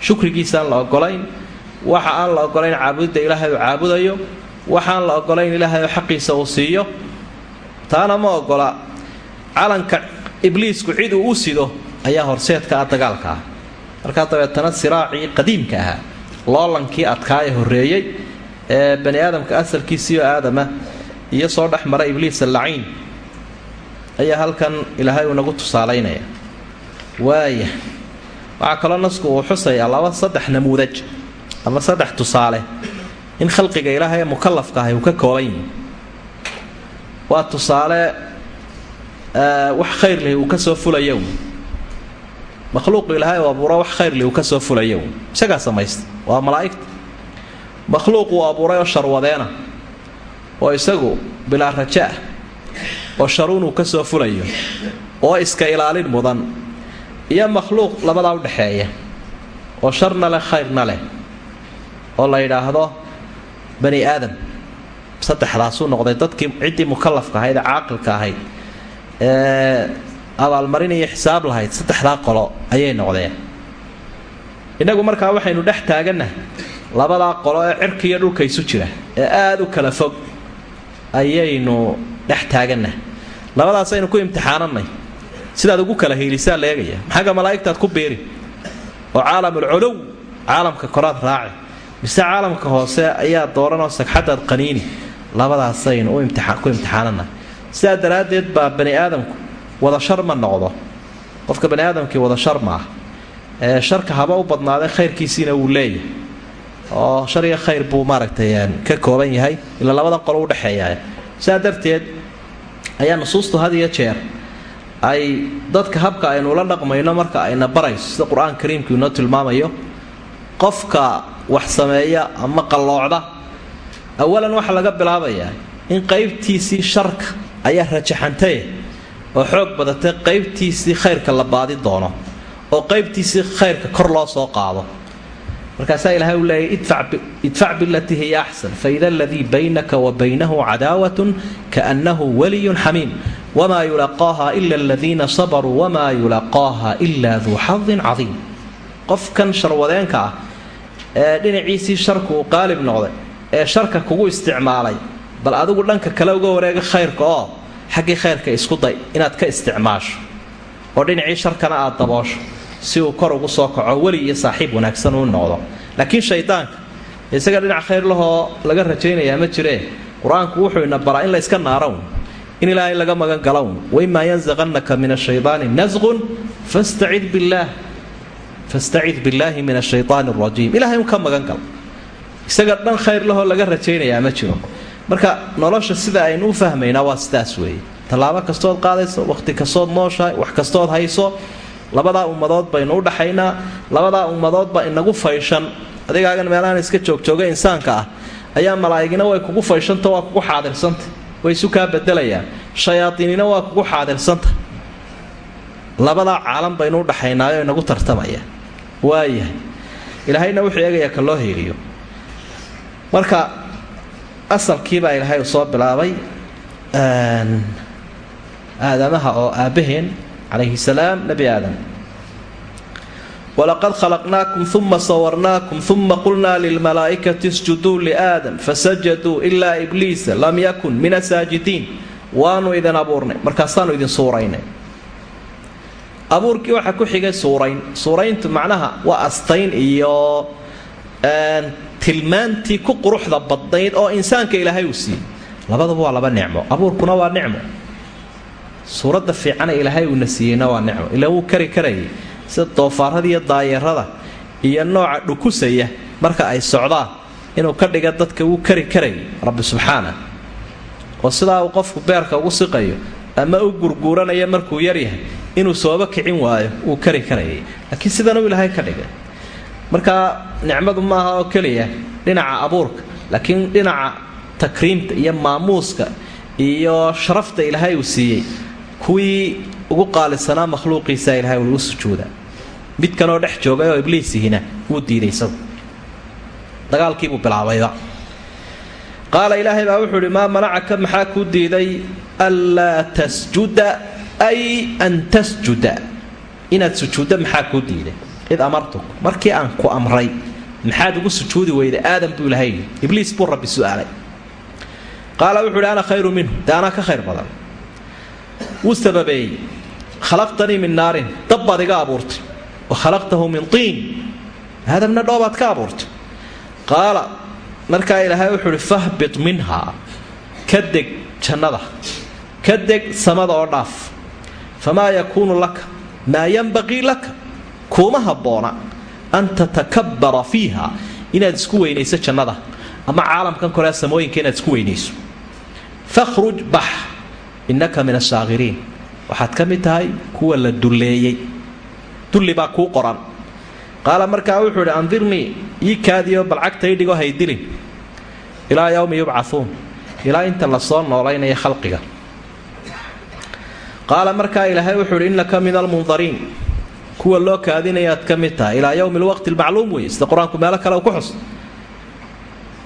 Shukrigiisaan la ogolayn waxa aan la ogolayn caabudidda ilaahay uu caabudayo. Waxaan la ogolayn ilaahay oo xaqiisa uu siiyo. Taana ma ogola calanka ibliisku cid uu u sido ayaa horseedka ah dagaalka ah. Markaa dabeetana siraacii qadiimka ahaa loolankii adkaa ee horreeyey ee bani aadamka asalkiisiioo aadama iyo soo dhex mara ibliis allaciin ayaa halkan ilaahay uu nagu tusaalaynaya. Waaya waxaa kaloo nasku uu xusayaa laba saddex namuudaj ama saddex tusaale in khalqiga ilaahay ee mukalafka uu ka kooban yihi waa tusaale wax khayr leh uu ka soo fulayo. Makhluuqu ilaahay uu abuuro wax khayr leh uu ka soo fulayo. Isagaa samaysta? Waa malaa'igta makhluuq uu abuuray oo sharwadeena oo isagu bilaa raja ah oo sharuun uu ka soo fulayo oo iska ilaalin mudan iyo makhluuq labadaa udhaxeeya oo sharna leh khayrna leh oo la yidhaahdo bani aadam. Saddexdaasuu noqday dadkii ciddii mukalafka ahayd ee caaqilka ahayd abaalmarin iyo xisaab lahayd saddexdaa qolo ayay noqdeen. Innagu markaa waxaynu dhex taagannahay labadaa qolo ee cirka iyo dhulka isu jira ee aada u kala fog ayaynu dhex taagannahay labadaasaynu ku imtixaananay. Sidaad ugu kala hiilisaa la eegaya maxagga malaa'igtaad ku biiri oo caalamulcolow caalamka koraad raaci. Mise caalamka hoose ayaa dooranoo sagxadaad qaniini? Labadaasaynu ku imtixaanana sidaa daraaddeed baa bani aadamku wada shar ma noqdo. Qofka bani aadamkii wada shar ma ah ee sharka haba u badnaaday khayrkiisiina wuu leeyahay. Oo shar khayr buu maaragtay ka kooban yahay ilaa labadan qolo udhexeeya sidaa darteed ayaa nusuustu had iyo jeer ay dadka habka aynu ula dhaqmayno marka ayna barayso sida qur'aan kariimku inoo tilmaamayo qofka wax sameeya ama qalloocda awalan waxaa laga bilaabayaa in qaybtiisii sharka ayaa rajaxantay oo xoog badatay qaybtiisii khayrka la baadi doono oo qaybtiisii khayrka kor loo soo qaado. Markaasaa ilahay uu leeyahy idfac bilatii hiya axsan faida aladii baynaka wa baynahu cadaawatun kaannahu waliyun xamiim wamaa yulaqaaha ila aladiina sabaruu wamaa yulaqaaha ila duu xadin cadiim. Qofkan sharwadeenka ah ee dhinaciisii sharku uu qaalib noqday ee sharka kugu isticmaalay bal adigu dhanka kale uga wareega khayrka oo xaggii khayrka isku day inaad ka isticmaasho. Oo dhinacii sharkana aad daboosho si uu kor ugu soo kaco weli iyo saaxiib wanaagsan uu noqdo. Laakiin shaydaanka isaga dhinac khayr lahoo laga rajaynayaa ma jiree. Qur'aanku wuxuu ina baraa in la yska naarawn in ilaahay laga magan galawn waimaa min ashaydaani nasqun fastacid billaah fastacid billaahi min ashaydaani arajiim ilahay un ka magan isaga dhan khayr lahoo laga rajaynayaa ma jiro marka nolosha sida aynu u fahmaynaa waa sidaas weeye. Tallaabo kastood qaadayso wakhti kastood nooshahay wax kastood hayso labadaa ummadood baynu u dhaxaynaa labadaa ummadoodba inagu fayshan. Adigaagan meelahan iska joogjooga insaanka ah ayaa malaa'igina way kugu fayshanta waa kugu xaadirsanta way isu kaa bedelayaan. Shayaadiinina waa kugu xaadirsanta labadaa caalam baynu u dhaxaynaayo inagu tartamaya. Waayahay. Ilaahayna wuxuu eegayaa ka loo heeliyo marka asalkiibaa ilaahay soo bilaabay aadamaha oo aabbaheen calayhi salaam nebi aadam. Walaqad khalaqnaakum uma sawarnaakum uma qulnaa lilmalaa'ikati isjuduu liaadam fasajaduu ilaa ibliisa lam yakun min asaajidiin waanu idin abuurnay markaasaanu idin suuraynay. Abuurkii waxaa ku xigay suurayn. Suurayntu macnaha waa astayn iyo tilmaantii ku quruxda badnayd oo insaanka ilaahay uu siiyey. Labaduba waa laba nicmo. Abuurkuna waa nicmo. Suuradda fiicana ilaahay uuna siiyeyna waa nicmo. Ilaa wuu kari karayay sida doofaarada iyo daayeerada iyo nooca dhukusaya marka ay socdaan inuu ka dhiga dadka wuu kari karayay rabbi subxaana. Oo sidaa uu qofku beerka ugu siqayo ama u gurguuranaya markuu yaryahay inuu sooba kicin waayo wuu kari karayay laakiin sidanuu ilaahay ka dhigay marka nicmadu maaha oo keliya dhinaca abuurka laakiin dhinaca takriimta iyo maamuuska iyo sharafta ilaahay uu siiyey kuwii ugu qaalisanaa makhluuqiisa ilahay uu sujuuda. Mid kanoo dhex joogay oo ibliisihina wuu diiday isagu. Dagaalkiibuu bilaabayba qaala ilaahay baa wuxuu ihi maa manacaka maxaa kuu diiday? Anlaa tasjuda ay an tasjuda. Inaad sujuudda maxaa kuu diiday id amartuk. Markii aan ku amray maxaad ugu sujuudi weyday aadam buu ilahay ibliis buu rabbi su'aalay. Qaala wuxuu ihi ana khayru minhu. Dee anaa ka khayr badan. Wuu sababeeyey. Khalaqtanii min naarin dab baad iga abuurtay. Wa khalaqtahu min tiin. Aadamna dhoobaad ka abuurtay. Qaala markaa ilaahay wuxuu ihi fahbit minhaa ka deg jannada. Ka deg samada oo dhaaf. Famaa yakuunu laka maa yanbaqii laka kuuma habboona an tatakabbara fiiha inaad isku weynayso jannada ama caalamkan korea samooyinka inaad isku weynayso. Fakhruj bax innaka min asaakhiriin waxaad ka mid tahay kuwa la dulleeyey. Dulli baa kuu qoran. Qaala markaa wuxuu idhi andirnii ii kaadiyo balcagta ii dhigo haydilin ilaa yowmi yubcauun ilaa inta la soo noolaynaya khalqiga. Qaala markaa ilaahay wuxuu idhi innaka min almundariin kuwa loo kaadinayaad ka mid tahay ilaa yowmi lwaqti lmacluum weeye sida qur'aanku meelo kale ku xus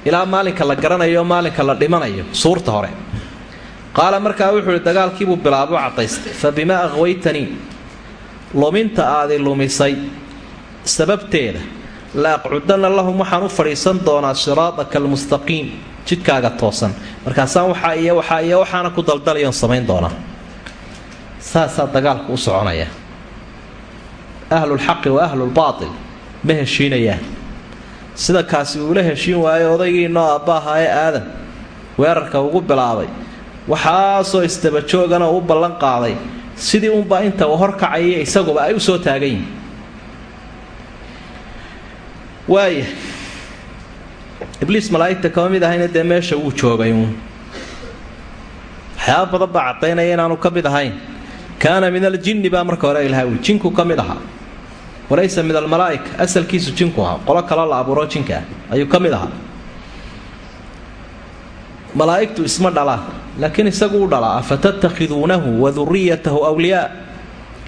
ilaa maalinka la garanayo maalinka la dhimanayo suurta hore. Qaala markaa wuxuu ihi dagaalkiibuu bilaabo cadaystay fa bimaa aqwaytanii luminta aadi lumisay. Sababteeda la aqcudanna lahum waxaan u fadhiisan doonaa siraadaka almustaqiim jidkaaga toosan. Markaasaan waxaa iyo waxaa iyo waxaana ku daldalayoon samayn doonaa. Saasaa dagaalku u soconaya ahlulxaqi wa ahlulbaatil ma heshiinayaan. Sida kaasi uula heshiin waayo odaygii noo abbaaha ee aadan weerarka ugu bilaabay waxaasoo isdabajoogana u ballan qaaday. Sidii unbaa inta uu horkacaya isaguba ay u soo taagan yihiin ibliis malaa'igta kama mid ahayna dee meesha wuu joogay uun waxyaaba badan baa caddaynaya inaanu ka mid ahayn. Kaana min aljinni baa marka hore ilaha wi jinku ka mid ahaa walaysa min almalaa'ika asalkiisu jinku ahaa. Qolo kaloo la abuuro jinka ayuu ka mid ahaa. Malaa'igtu isma dhalaa laakiin isagu u dhalaa afatattakhiduunahu wa duriyatahu wliyaa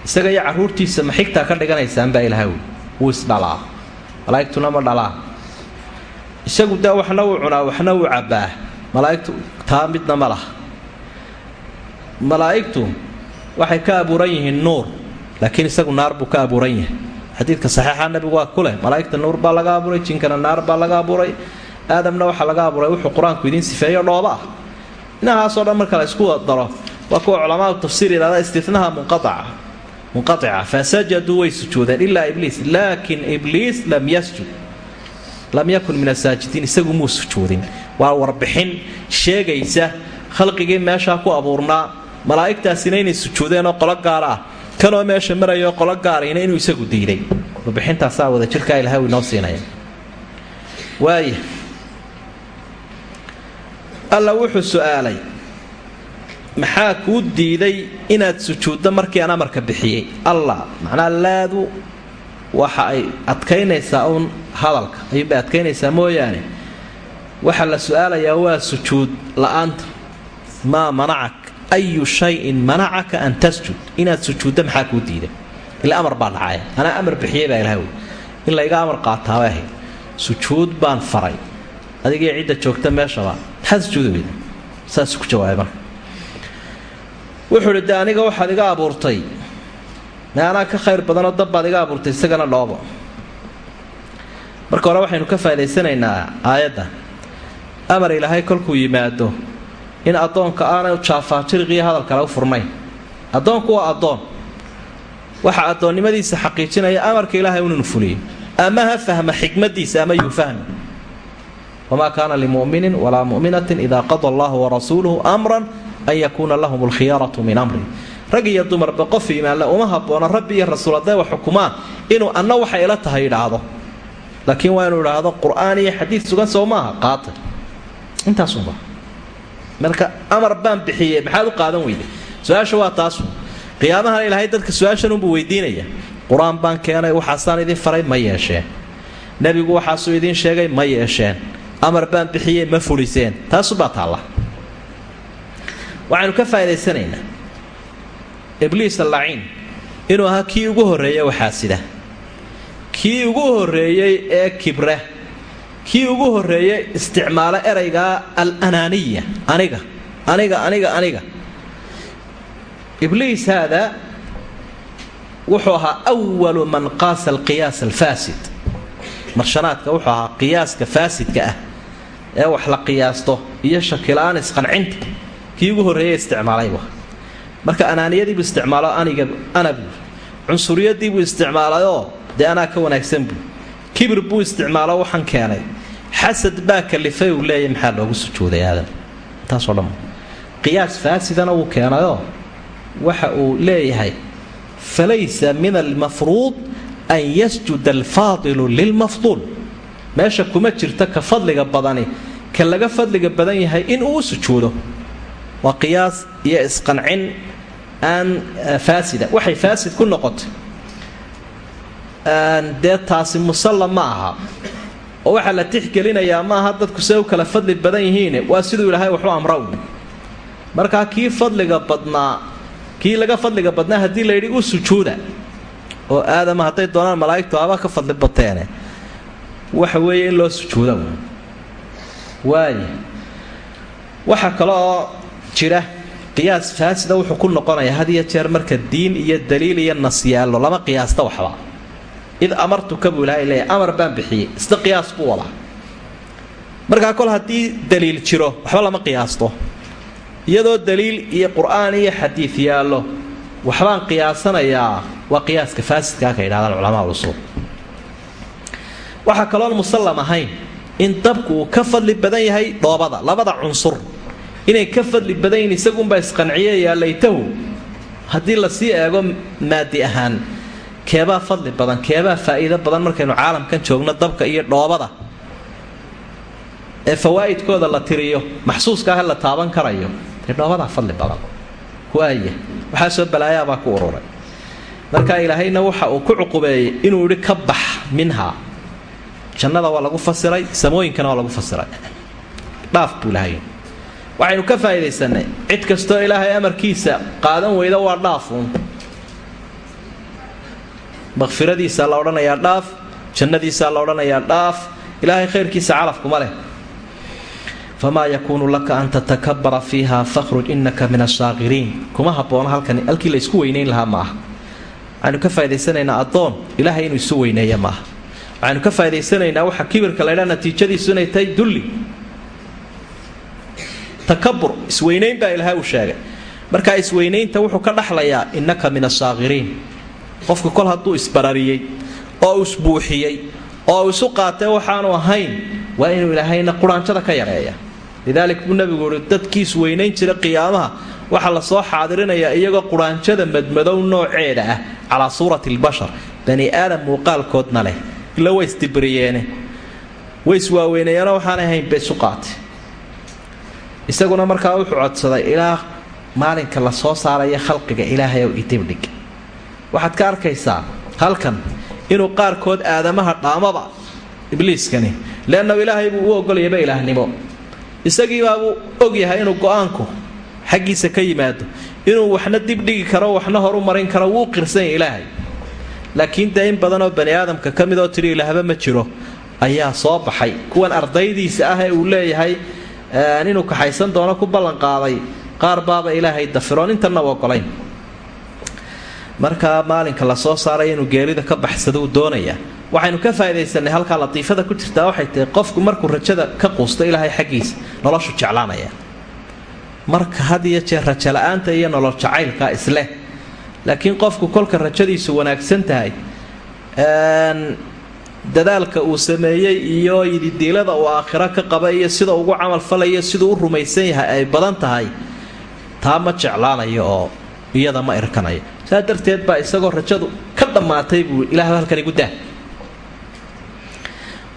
isaga iyo carruurtiisa ma xigtaa ka dhiganaysaan baa ilaha wi wuu isdhalaa malaa'igtuna ma dhalaa. Isagu dee waxna wuu cunaa waxna wuu cabbaa. Malaa'igtu taa midna ma laha malaa'igtu waxay ka abuuran yihiin nuur laakiin isagu naar buu ka abuuran yahay xadiidka saxiixa nabigu waa ku leh malaa'igta nuur baa laga abuuray jinkana naar baa laga abuuray aadamna waxaa laga abuuray wuxuu qur'aanku idiin sifeeyo dhooba. Ah dhinahaasoo dhan marka la isku daro waa kuwa culamaadu tafsiir yidhahda istinaha munqaaca munqaica fasajaduu way sujuudeen ilaa ibliis laakin ibliis lam yasjud lam yakun min asaajidiin isagu muu sujuudin. Waa warbixin sheegaysa khalqigii meeshaa ku abuurnaa malaa'igtaasina inay sujuudeen oo qolo gaar ah kanoo meesha marayao qolo gaarayna inuu isagu diiday. Warbixintaasaa wada jirkaa ilahay inoo siinaya waaya alla wuxuu su'aalay maxaa kuu diiday inaad sujuuddo markii aan amarka bixiyey? Allah macnaa laadu waxa ay adkaynaysaa uun hadalka ayuunbay adkaynaysaa mooyaane. Waxaa la su'aalayaa waa sujuud la'aanta maa manacak ayu shayin manacaka an tasjud inaad sujuuddo maxaa kuu diiday ila amar baa dhacaya anaa amar bixiyey baa ilaha wey in layga amar qaataabay ahayd sujuud baan faray adigii cidda joogta meeshaba maxaad sujuudi weyda saas ku jawaabay wuxuu idhi de aniga waxaad iga abuurtay me ka khayr badanoo dabbaad iga abuurtay isagana dhoobo marka hore waxaynu ka faa'idaysanaynaa aayadda amar ilaahay kolkuu yimaado in addoonka aanay jaafaajiriqiyo hadal kale u furnayn addoonku waa addoon. Waxa addoonnimadiisa xaqiijinaya amarka ilaahay un inu fuliyo ama ha fahma xikmadiisa ama yuu fahmi. Wamaa kaana limuminin walaa muminatin idaa qada allahu warasuuluhu amran an yakuuna lahum alkhiyaratu min amri. Rag iyo dumarba qof iimaanle uma habboona rabbi iyo rasuul hadday wax xukumaan inuu anna waxay ila tahay idhaahdo. Laakiin waa inuu idhaahdo qur'aan iyo xadiid sugan soo maaha qaata. Intaasuba marka amar baan bixiyey maxaad u qaadan weyday su'aasha waa taasu. Qiyaamahana ilaahay dadka su'aashanunbuu weydiinaya. Qur'aan baan keenay waxaasaan idin faray ma yeesheen. Nebigu waxaasuu idiin sheegay ma yeesheen. Amar baan bixiyey ma fuliseen. Taasubaa taalla. Waxaynu ka faa'idaysanaynaa. Ibliis allaciin inuu ahaa kii ugu horreeya waxaa sida. Kii ugu horreeyey ee kibra kii ugu horreeyey isticmaalo eraygaa al anaaniya aniga aniga aniga aniga. Ibliis haada wuxuu ahaa walu man qaasa alqiyaas alfaasid. Marshanaadka wuxuu ahaa qiyaaska faasidka ah ee wax la qiyaasto iyo shakila-aan isqancinta kii ugu horreeyey isticmaalaybu marka anaaniyadiibuu isticmaalo aniga anabu cunsuriyadiibuu isticmaalayoo dee anaa ka wanaagsan buu. Kibir buu isticmaalo waxaan keenay xasad baa kalifay uu leeyahy maxaa loogu sujuuday aadan taasoo dhan. Qiyaas faasidana wuu keenayoo waxa uu leeyahay falaysa min almafruud an yasjuda alfaadilu lilmafduul. Meesha kuma jirta ka fadliga badani. Ka laga fadliga badan yahay in uu sujuudo. Waa qiyaas iyo isqancin aan faasida. Waxay faasid ku noqotay. Dee taasi musalla ma aha oo waxaa la tixgelinayaa maaha dadku se u kala fadli badan yihiin waa siduu ilaahay waxu amra u markaa kii fadliga badnaa kii laga fadliga badnaa haddii layidhi u sujuuda oo aadama hadday doonaan malaa'igtu aba ka fadli bateene waxa weeye in loo sujuuda waaya waxaa kale oo jira qiyaas faasida wuxuu ku noqonayaa had iyo jeer marka diin iyo daliil iyo nas lama qiyaasta waxba id amartuka buu ilaahay leeyahy amar baan bixiyey isna qiyaas buu wadaa markaa kol haddii daliil jiro waxba lama qiyaasto. Iyadoo daliil iyo qur'aan iyo xadiid yaallo waxbaan qiyaasanayaa waa qiyaaska faasidkaa ka yidhahdaan culamaa usuul. Waxaa kaloon musallam ahayn in dabku uu ka fadli badan yahay dhoobada labada cunsur. Inay ka fadli badan yihiin isagunbaa isqanciye laytahu haddii la sii eego maadi ahaan keebaa fadli badan keebaa faa'iido badan markaynu caalamkan joogno dabka iyo dhoobada. Ee fawaa'idkooda la tiriyo maxsuuskaaha la taaban karayo dee dhoobadaa fadli badan. Waaya waxaasoo balaayaabaa ku ururay marka ilaahayna waxa uu ku cuqubeeyey inuu idhi ka bax minhaa jannada waa lagu fasiray samooyinkana waa lagu fasiray. Dhaaf buu ilahay waxaynu ka faa'iidaysanay cid kastoo ilaahay amarkiisa qaadan weyda waa dhaafuun makfiradiisaa la odhanayaa dhaaf jannadiisaa la odhanayaa dhaaf ilaahay khayrkiisa calafkuma leh. Famaa yakuunu laka an tatakabara fiiha fakhruj inaka min asaakiriin kuma haboono halkan halkii la isku weynayn lahaa maaha. Waxaynu ka faa'idaysanaynaa addoon ilaahay inuu isu weyneeya maaha. Waxaynu ka faa'idaysanaynaa waxa kibirka la ydhaa natiijadiisu inay tahay dulli. Takabur isweynayn baa ilaahay uu sheegay. Markaa isweynaynta wuxuu ka dhaxlayaa innaka min asaakiriin qofku kol hadduu isbarariyey oo isbuuxiyey oo isu qaatee waxaanu ahayn waa inuu ilaahayna quraanjada ka yareeya. Lidaalik buu nabigu uhi dadkii isweynayn jira qiyaamaha. Waxaa la soo xaadirinayaa iyagoo quraanjada madmadow nooceeda ah calaa suurati lbashar bani aadam muuqaalkoodna leh ila way isdibiriyeene way iswaaweyneeyeeno waxaanay ahayn bay isu qaatay. Isaguna markaa wuxuu codsaday ilaa maalinka la soo saaraya khalqiga ilaahay ow idibdhig waxaad ka arkaysaa halkan inuu qaarkood aadamaha dhaamaba ibliiskani. Leannahu ilaahay buu u ogolayaba ilaahnimo. Isagiibaabuu og yahay inuu go'aanku xaggiisa ka yimaado inuu waxna dibdhigi karo waxna horu marin karo wuu qirsanya ilaahay. Laakiin dee in badanoo bani aadamka ka midoo tidhi ilaahba ma jiro ayaa soo baxay. Kuwan ardaydiisa ah ee uu leeyahay inuu kaxaysan doono ku ballanqaaday qaar baaba ilaahay dafiroon intanaba ogolayn markaa maalinka la soo saaray inuu geerida ka baxsado uu doonayaa waxaynu ka faa'idaysanay halkaa latiifada ku jirtaa waxay tahay qofku markuu rajada ka quusto ilaahay xaggiisa noloshu jeclaanaya. Marka had iyo jeer rajala'aanta iyo nolol jacaylka isleh laakiin qofku kolka rajadiisu wanaagsan tahay dadaalka uu sameeyey iyo yididiilada uu aakhiro ka qaba iyo sida ugu camal falayo siduu u rumaysan yahay ay badan tahay taa ma jeclaanayo oo iyada ma irkanayo saa darteed baa isagoo rajadu ka dhammaatay buu ilaah halkan igu daa.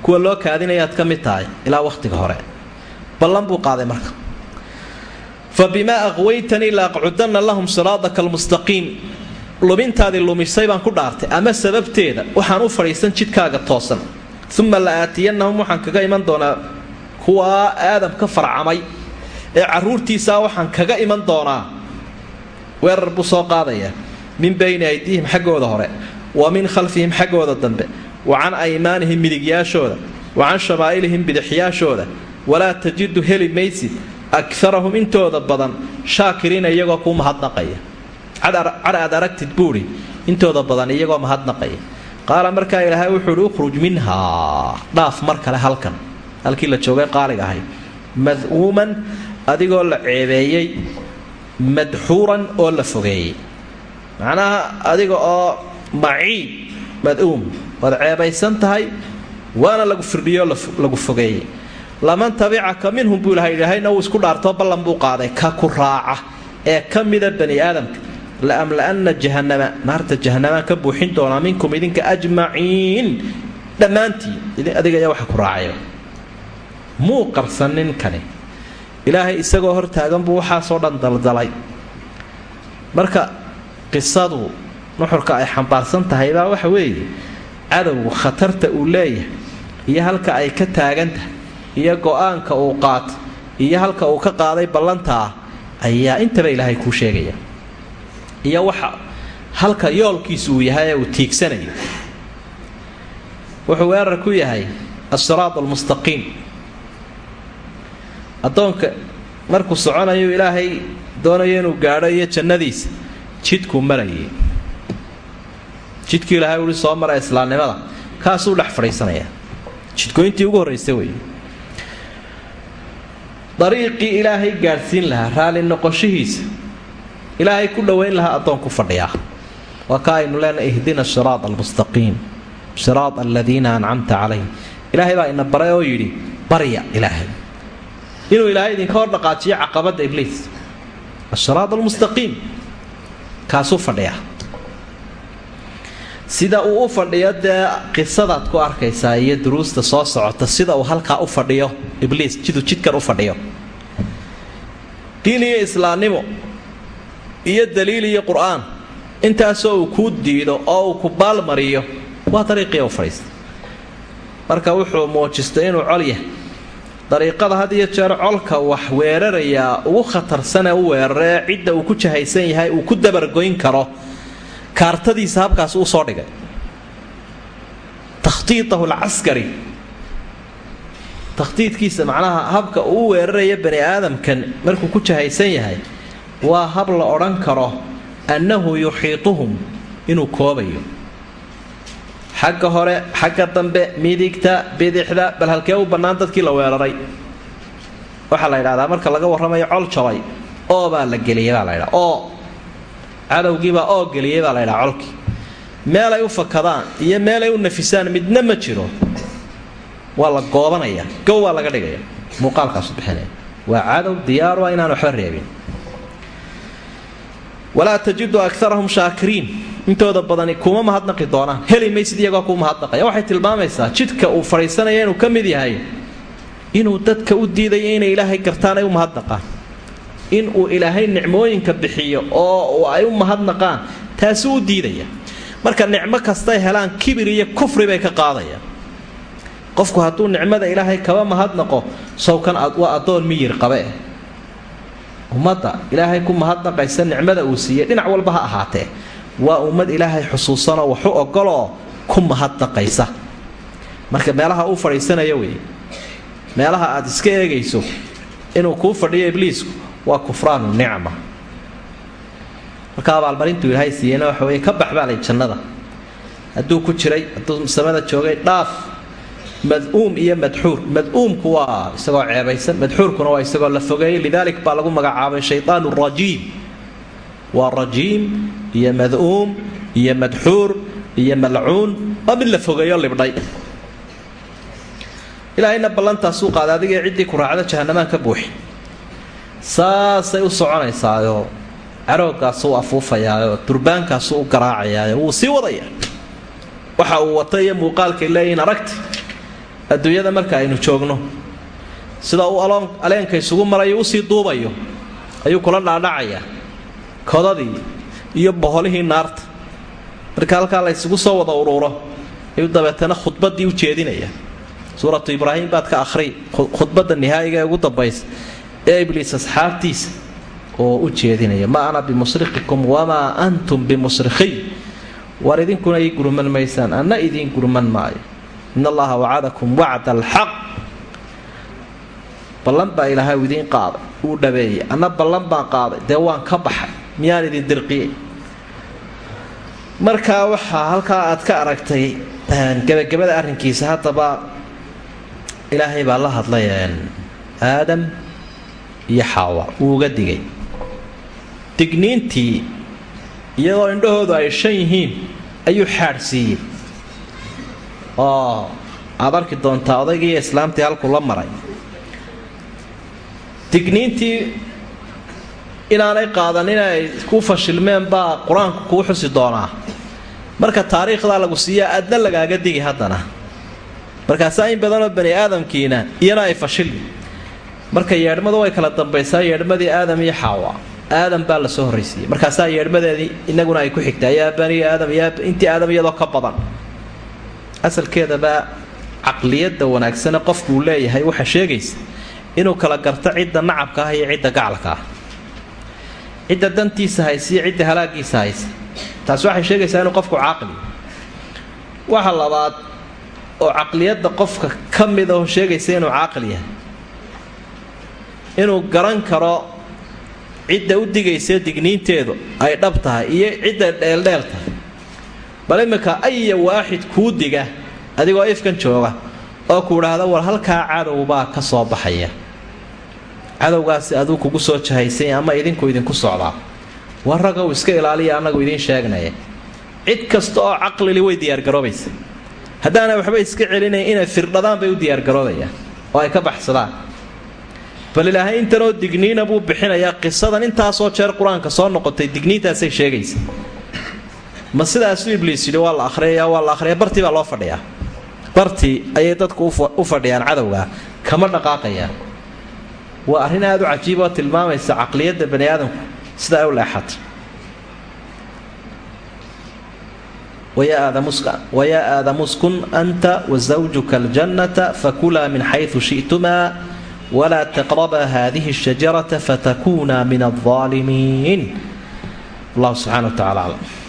Kuwa loo kaadinayaad ka mid tahay ilaa wakhtiga hore. Ballan buu qaaday marka. Fa aqwaytanii la lahum siraadaka almustaqiim. Lumintaadii lumisay baan ku dhaartay. Ama sababteeda waxaan u fadhiisan jidkaaga toosan. Uma la aatiyannahum waxaan kaga iman doonaa kuwaa aadam ka farcamay. Ee caruurtiisaa waxaan kaga iman doonaa. Weerar buu soo qaadayaa min bayni aydiihim xaggooda hore wa min khalfihim xaggooda dambe wa can aymaanihim midigyaashooda wa can shamaa'ilihim bidixyaashooda walaa tajidu heli maysid akarahum intooda badan shaakiriina iyagoo kuu mahadnaqaya cad aad aragtid buuri intooda badan iyagoo mahadnaqaya qaala markaa ilaahay wuxuu uhi ukhruj minhaa. Dhaaf mar kale halkan halkii la joogay qaaliga ahay. Mad'uuman adigoo la ceebeeyey madxuuran oo la fogeeyey macnaha adiga oo maciib mad'uum waad ceebaysan tahay waana lagu firdhiyo lagu fogeeyey. Laman tabicaka minhum buu ilahay ilaahayna uu isku dhaartoo ballan buu qaaday ka ku raaca ee ka mida bani aadamka. Laamla'anna jahanama naarta jahannamaan ka buuxin doonaa minkum idinka ajmaciin. Dhammaantiin adiga ayaa waxa ku raacaya muu qarsanin kani. Ilaahay isagoo hortaagan buu waxaasoo dhan daldalay. Marka qisadu nuxurka ay xambaarsan tahay baa waxa weeye cadowgu khatarta uu leeyahay iyo halka ay ka taagan tahay iyo go'aanka uu qaato iyo halka uu ka qaaday ballantaa ayaa intaba ilaahay kuu sheegaya. Iyo waxa halka yoolkiisu uu yahay ee uu tiigsanayo. Wuxuu weerar ku yahay asiraat almustaqiim addoonka markuu soconayo ilaahay doonayo inuu gaadho iyo jannadiisa jidkuu marayay. Jidkii ilaahay uhi soo mara islaamnimada kaasuu dhex fadhiisanaya. Jidkooyintii ugu horraysa weeye. Dariiqii ilaahay gaadhsiin lahaa raalli noqoshihiisa. Ilaahay ku dhowayn lahaa addoon ku fadhiyaa waa ka aynu leenahay ihdina siraad almustaqiim. Siraad aladiina ancamta calayhim ilaahay baa ina baray oo yidhi barya ilaahay. Inuu ilaahay idinka hor dhaqaajiyo caqabadda ibliis. Asiraad almustaqiim kaasuu fadhiyaa sida uu u fadhiyo dee qisadaad ku arkaysaa iyo duruusta soo socota sida uu halkaa u fadhiyo ibliis jiduu jidkan u fadhiyo. Diin iyo islaamnimo iyo daliil iyo qur'aan intaasoo uu kuu diido oo uu ku baalmariyo waa dariiqii u fadhiista marka wuxuu muujistay inuu col yahay dariiqada had iyo jeer colka wax weerarayaa ugu khatarsanee u weeraree cidda uu ku jahaysan yahay uu ku dabargoyn karo. Kaartadiisa habkaas uu soo dhigay. Takhtiitahu alcaskari takhtiidkiisa macnaha habka uu weeraraya bani aadamkan markuu ku jahaysan yahay waa hab la odhan karo annahu yuxiituhum inuu koobayo xagga hore xagga dambe midigta bidixda bal halkee u bannaan dadkii la weeraray. Waxaa la yidhahdaa marka laga warramayo col jabay oo baa la geliyay baa la ydhaa oo cadowgiibaa oo geliyay baa la ydhaha colkii. Meelay u fakadaan iyo meelay u nafisaan midna ma jiro. Waa la goobanaya gow waa laga dhigaya. Muuqaalkaasu bixinaya. Waa cadow diyaaru ah inaan waxba reebin. Walaa tajidu akarahum shaakiriin intooda badani kuma mahadnaqi doonaan. Heli maysid iyagoo kuu mahadnaqaya. Waxay tilmaamaysaa jidka uu fadhiisanaya inuu ka mid yahay inuu dadka u diidayo inay ilaahay gartaan ay u mahadnaqaan. Inuu ilaahay nicmooyinka bixiyo oo ay u mahadnaqaan taasi u diidaya. Marka nicmo kastay helaan kibir iyo kufri bay ka qaadayaan qofku hadduu nicmada ilaahay kaba mahadnaqo sawkan waa addoon miyir qabe. Ummadda ilaahay ku mahadnaqaysa nicmada uu siiyey dhinac walba ha ahaatee waa ummad ilaahay xusuusanoo waxu ogoloo ku mahadnaqaysa marka meelaha uu fadhiisanaya wey meelaha aad iska eegayso inuu kuu fadhiyo ibliisku waa kufraanu nicma. Marka abaalmarintuu ilaahay siiyeyna waxa wey ka baxbaalay jannada. Hadduu ku jiray hadduu samada joogay dhaaf. Maduum iyo madxuur. Maduumku waa isagoo ceebaysan madxuurkuna waa isagoo la fogeeyey lidaalik baa lagu magacaabay shaytaan rajiim. Waa rajiim iyo maduum iyo madxuur iyo malcuun waa mid la fogeeyo libdhay. Ilaahayna ballantaasuu qaada adigii ciddii ku raacda jahanamaan ka buuxi. Saasay u soconaysaayo caroogaasuu afuufayaayo durbaankaasuu u garaacayaayo wuu sii wadaya. Waxa uu wata iyo muuqaalkay leeyihiin aragti adduunyada marka aynu joogno sida uu aleenka isugu marayo u sii duubayo ayuu kula dhaadhacayaa kodadii iyo boholihii naarta. Marka halkaa la ysugu soo wada uruuro ayuu dabeetana khudbadii u jeedinaya. Suuratu ibraahim baad ka akhri khudbadda nihaayiga ugu dambaysa ee ibliis asxaabtiisa oo u jeedinaya. Ma ana bimusrikikum wamaa antum bimusrikhiy war idinkuna ii gurman maysaan anna idiin gurman maayo. In allaha wacadakum wacda alxaq ballan baa ilaahay idiin qaaday uu dhabeeyey. Anna ballan baan qaaday dee waan ka baxay miyaan idin dirqiyey markaa waxaa halkaa aad ka aragtay gebagabada arrinkiisa haddaba ilaahay baa la hadlay aadam iyo xaawa wuu uga digay. Digniintii iyadoo indhahoodu ay shan yihiin ayuu xaadhsiiyey oo aad arki doontaa odaygiiyo islaamtii halkuu la maray. Digniintii inaanay qaadan inay ku fashilmeen baa qur'aanku kuu xusi doonaa. Marka taariikhdaa lagu siiyaa aadna lagaaga digi haddana. Markaasaa in badanoo bani aadamkiina iyana ay fashilmi marka yeedhmadu way kala dambaysaa yeedhmadii aadam iyo xaawa. Aadam baa la soo horraysiiyey. Markaasaa yeedhmadeedii inaguna ay ku xigtaa yaa bani aadam yaa intii aadam iyadoo ka badan. Asalkeedaba caqliyadda wanaagsane qofku uu leeyahay waxaa sheegaysa inuu kala garto cidda nacabka ah iyo cidda gacalka ah cidda dantiisa haysa iyo cidda halaagiisa haysa taasi waxay sheegaysaa inuu qofku caaqli waxa labaad oo caqliyadda qofka ka mid aho sheegaysa inuu caaqil yahay. Inuu garan karo cidda u digaysa digniinteedu ay dhab tahay iyo cidda dheeldheel tahay. Bal iminka aya waaxid kuu diga adigoo ifkan jooga oo ku idhaahda war halkaa cadowbaa ka soo baxaya cadowgaasi aduu kugu soo jahaysay ama idinku idinku socdaa? War ragow iska ilaaliya annagu idiin sheegnaya cid kasta oo caqlili way diyaargaroobaysa haddaana waxba iska celinayn inay firdhadaan bay u diyaargaroobayaan oo ay ka baxsadaan. Bal ilaahay intanoo digniina buu bixinayaa qisadan intaasoo jeer qur'aanka soo noqotay. Digniintaasay sheegaysa ma sidaasuu ibliis yidhi waa la ahriyaya waa la ahriya bartii baa loo fadhiyaa. Bartii ayay dadku u fadhiyaan cadowgaa kama dhaqaaqayaan waa arrin aada u cajiib oo tilmaamaysa caqliyadda bani aadamku sidaa u leexata wayaa aadamu uskun anta wasawjuka aljannata fakulaa min xaysu shi'tumaa walaa taqrabaa hadihi shajarata fatakuuna min alظaalimiin allah subxana wa tacala aclam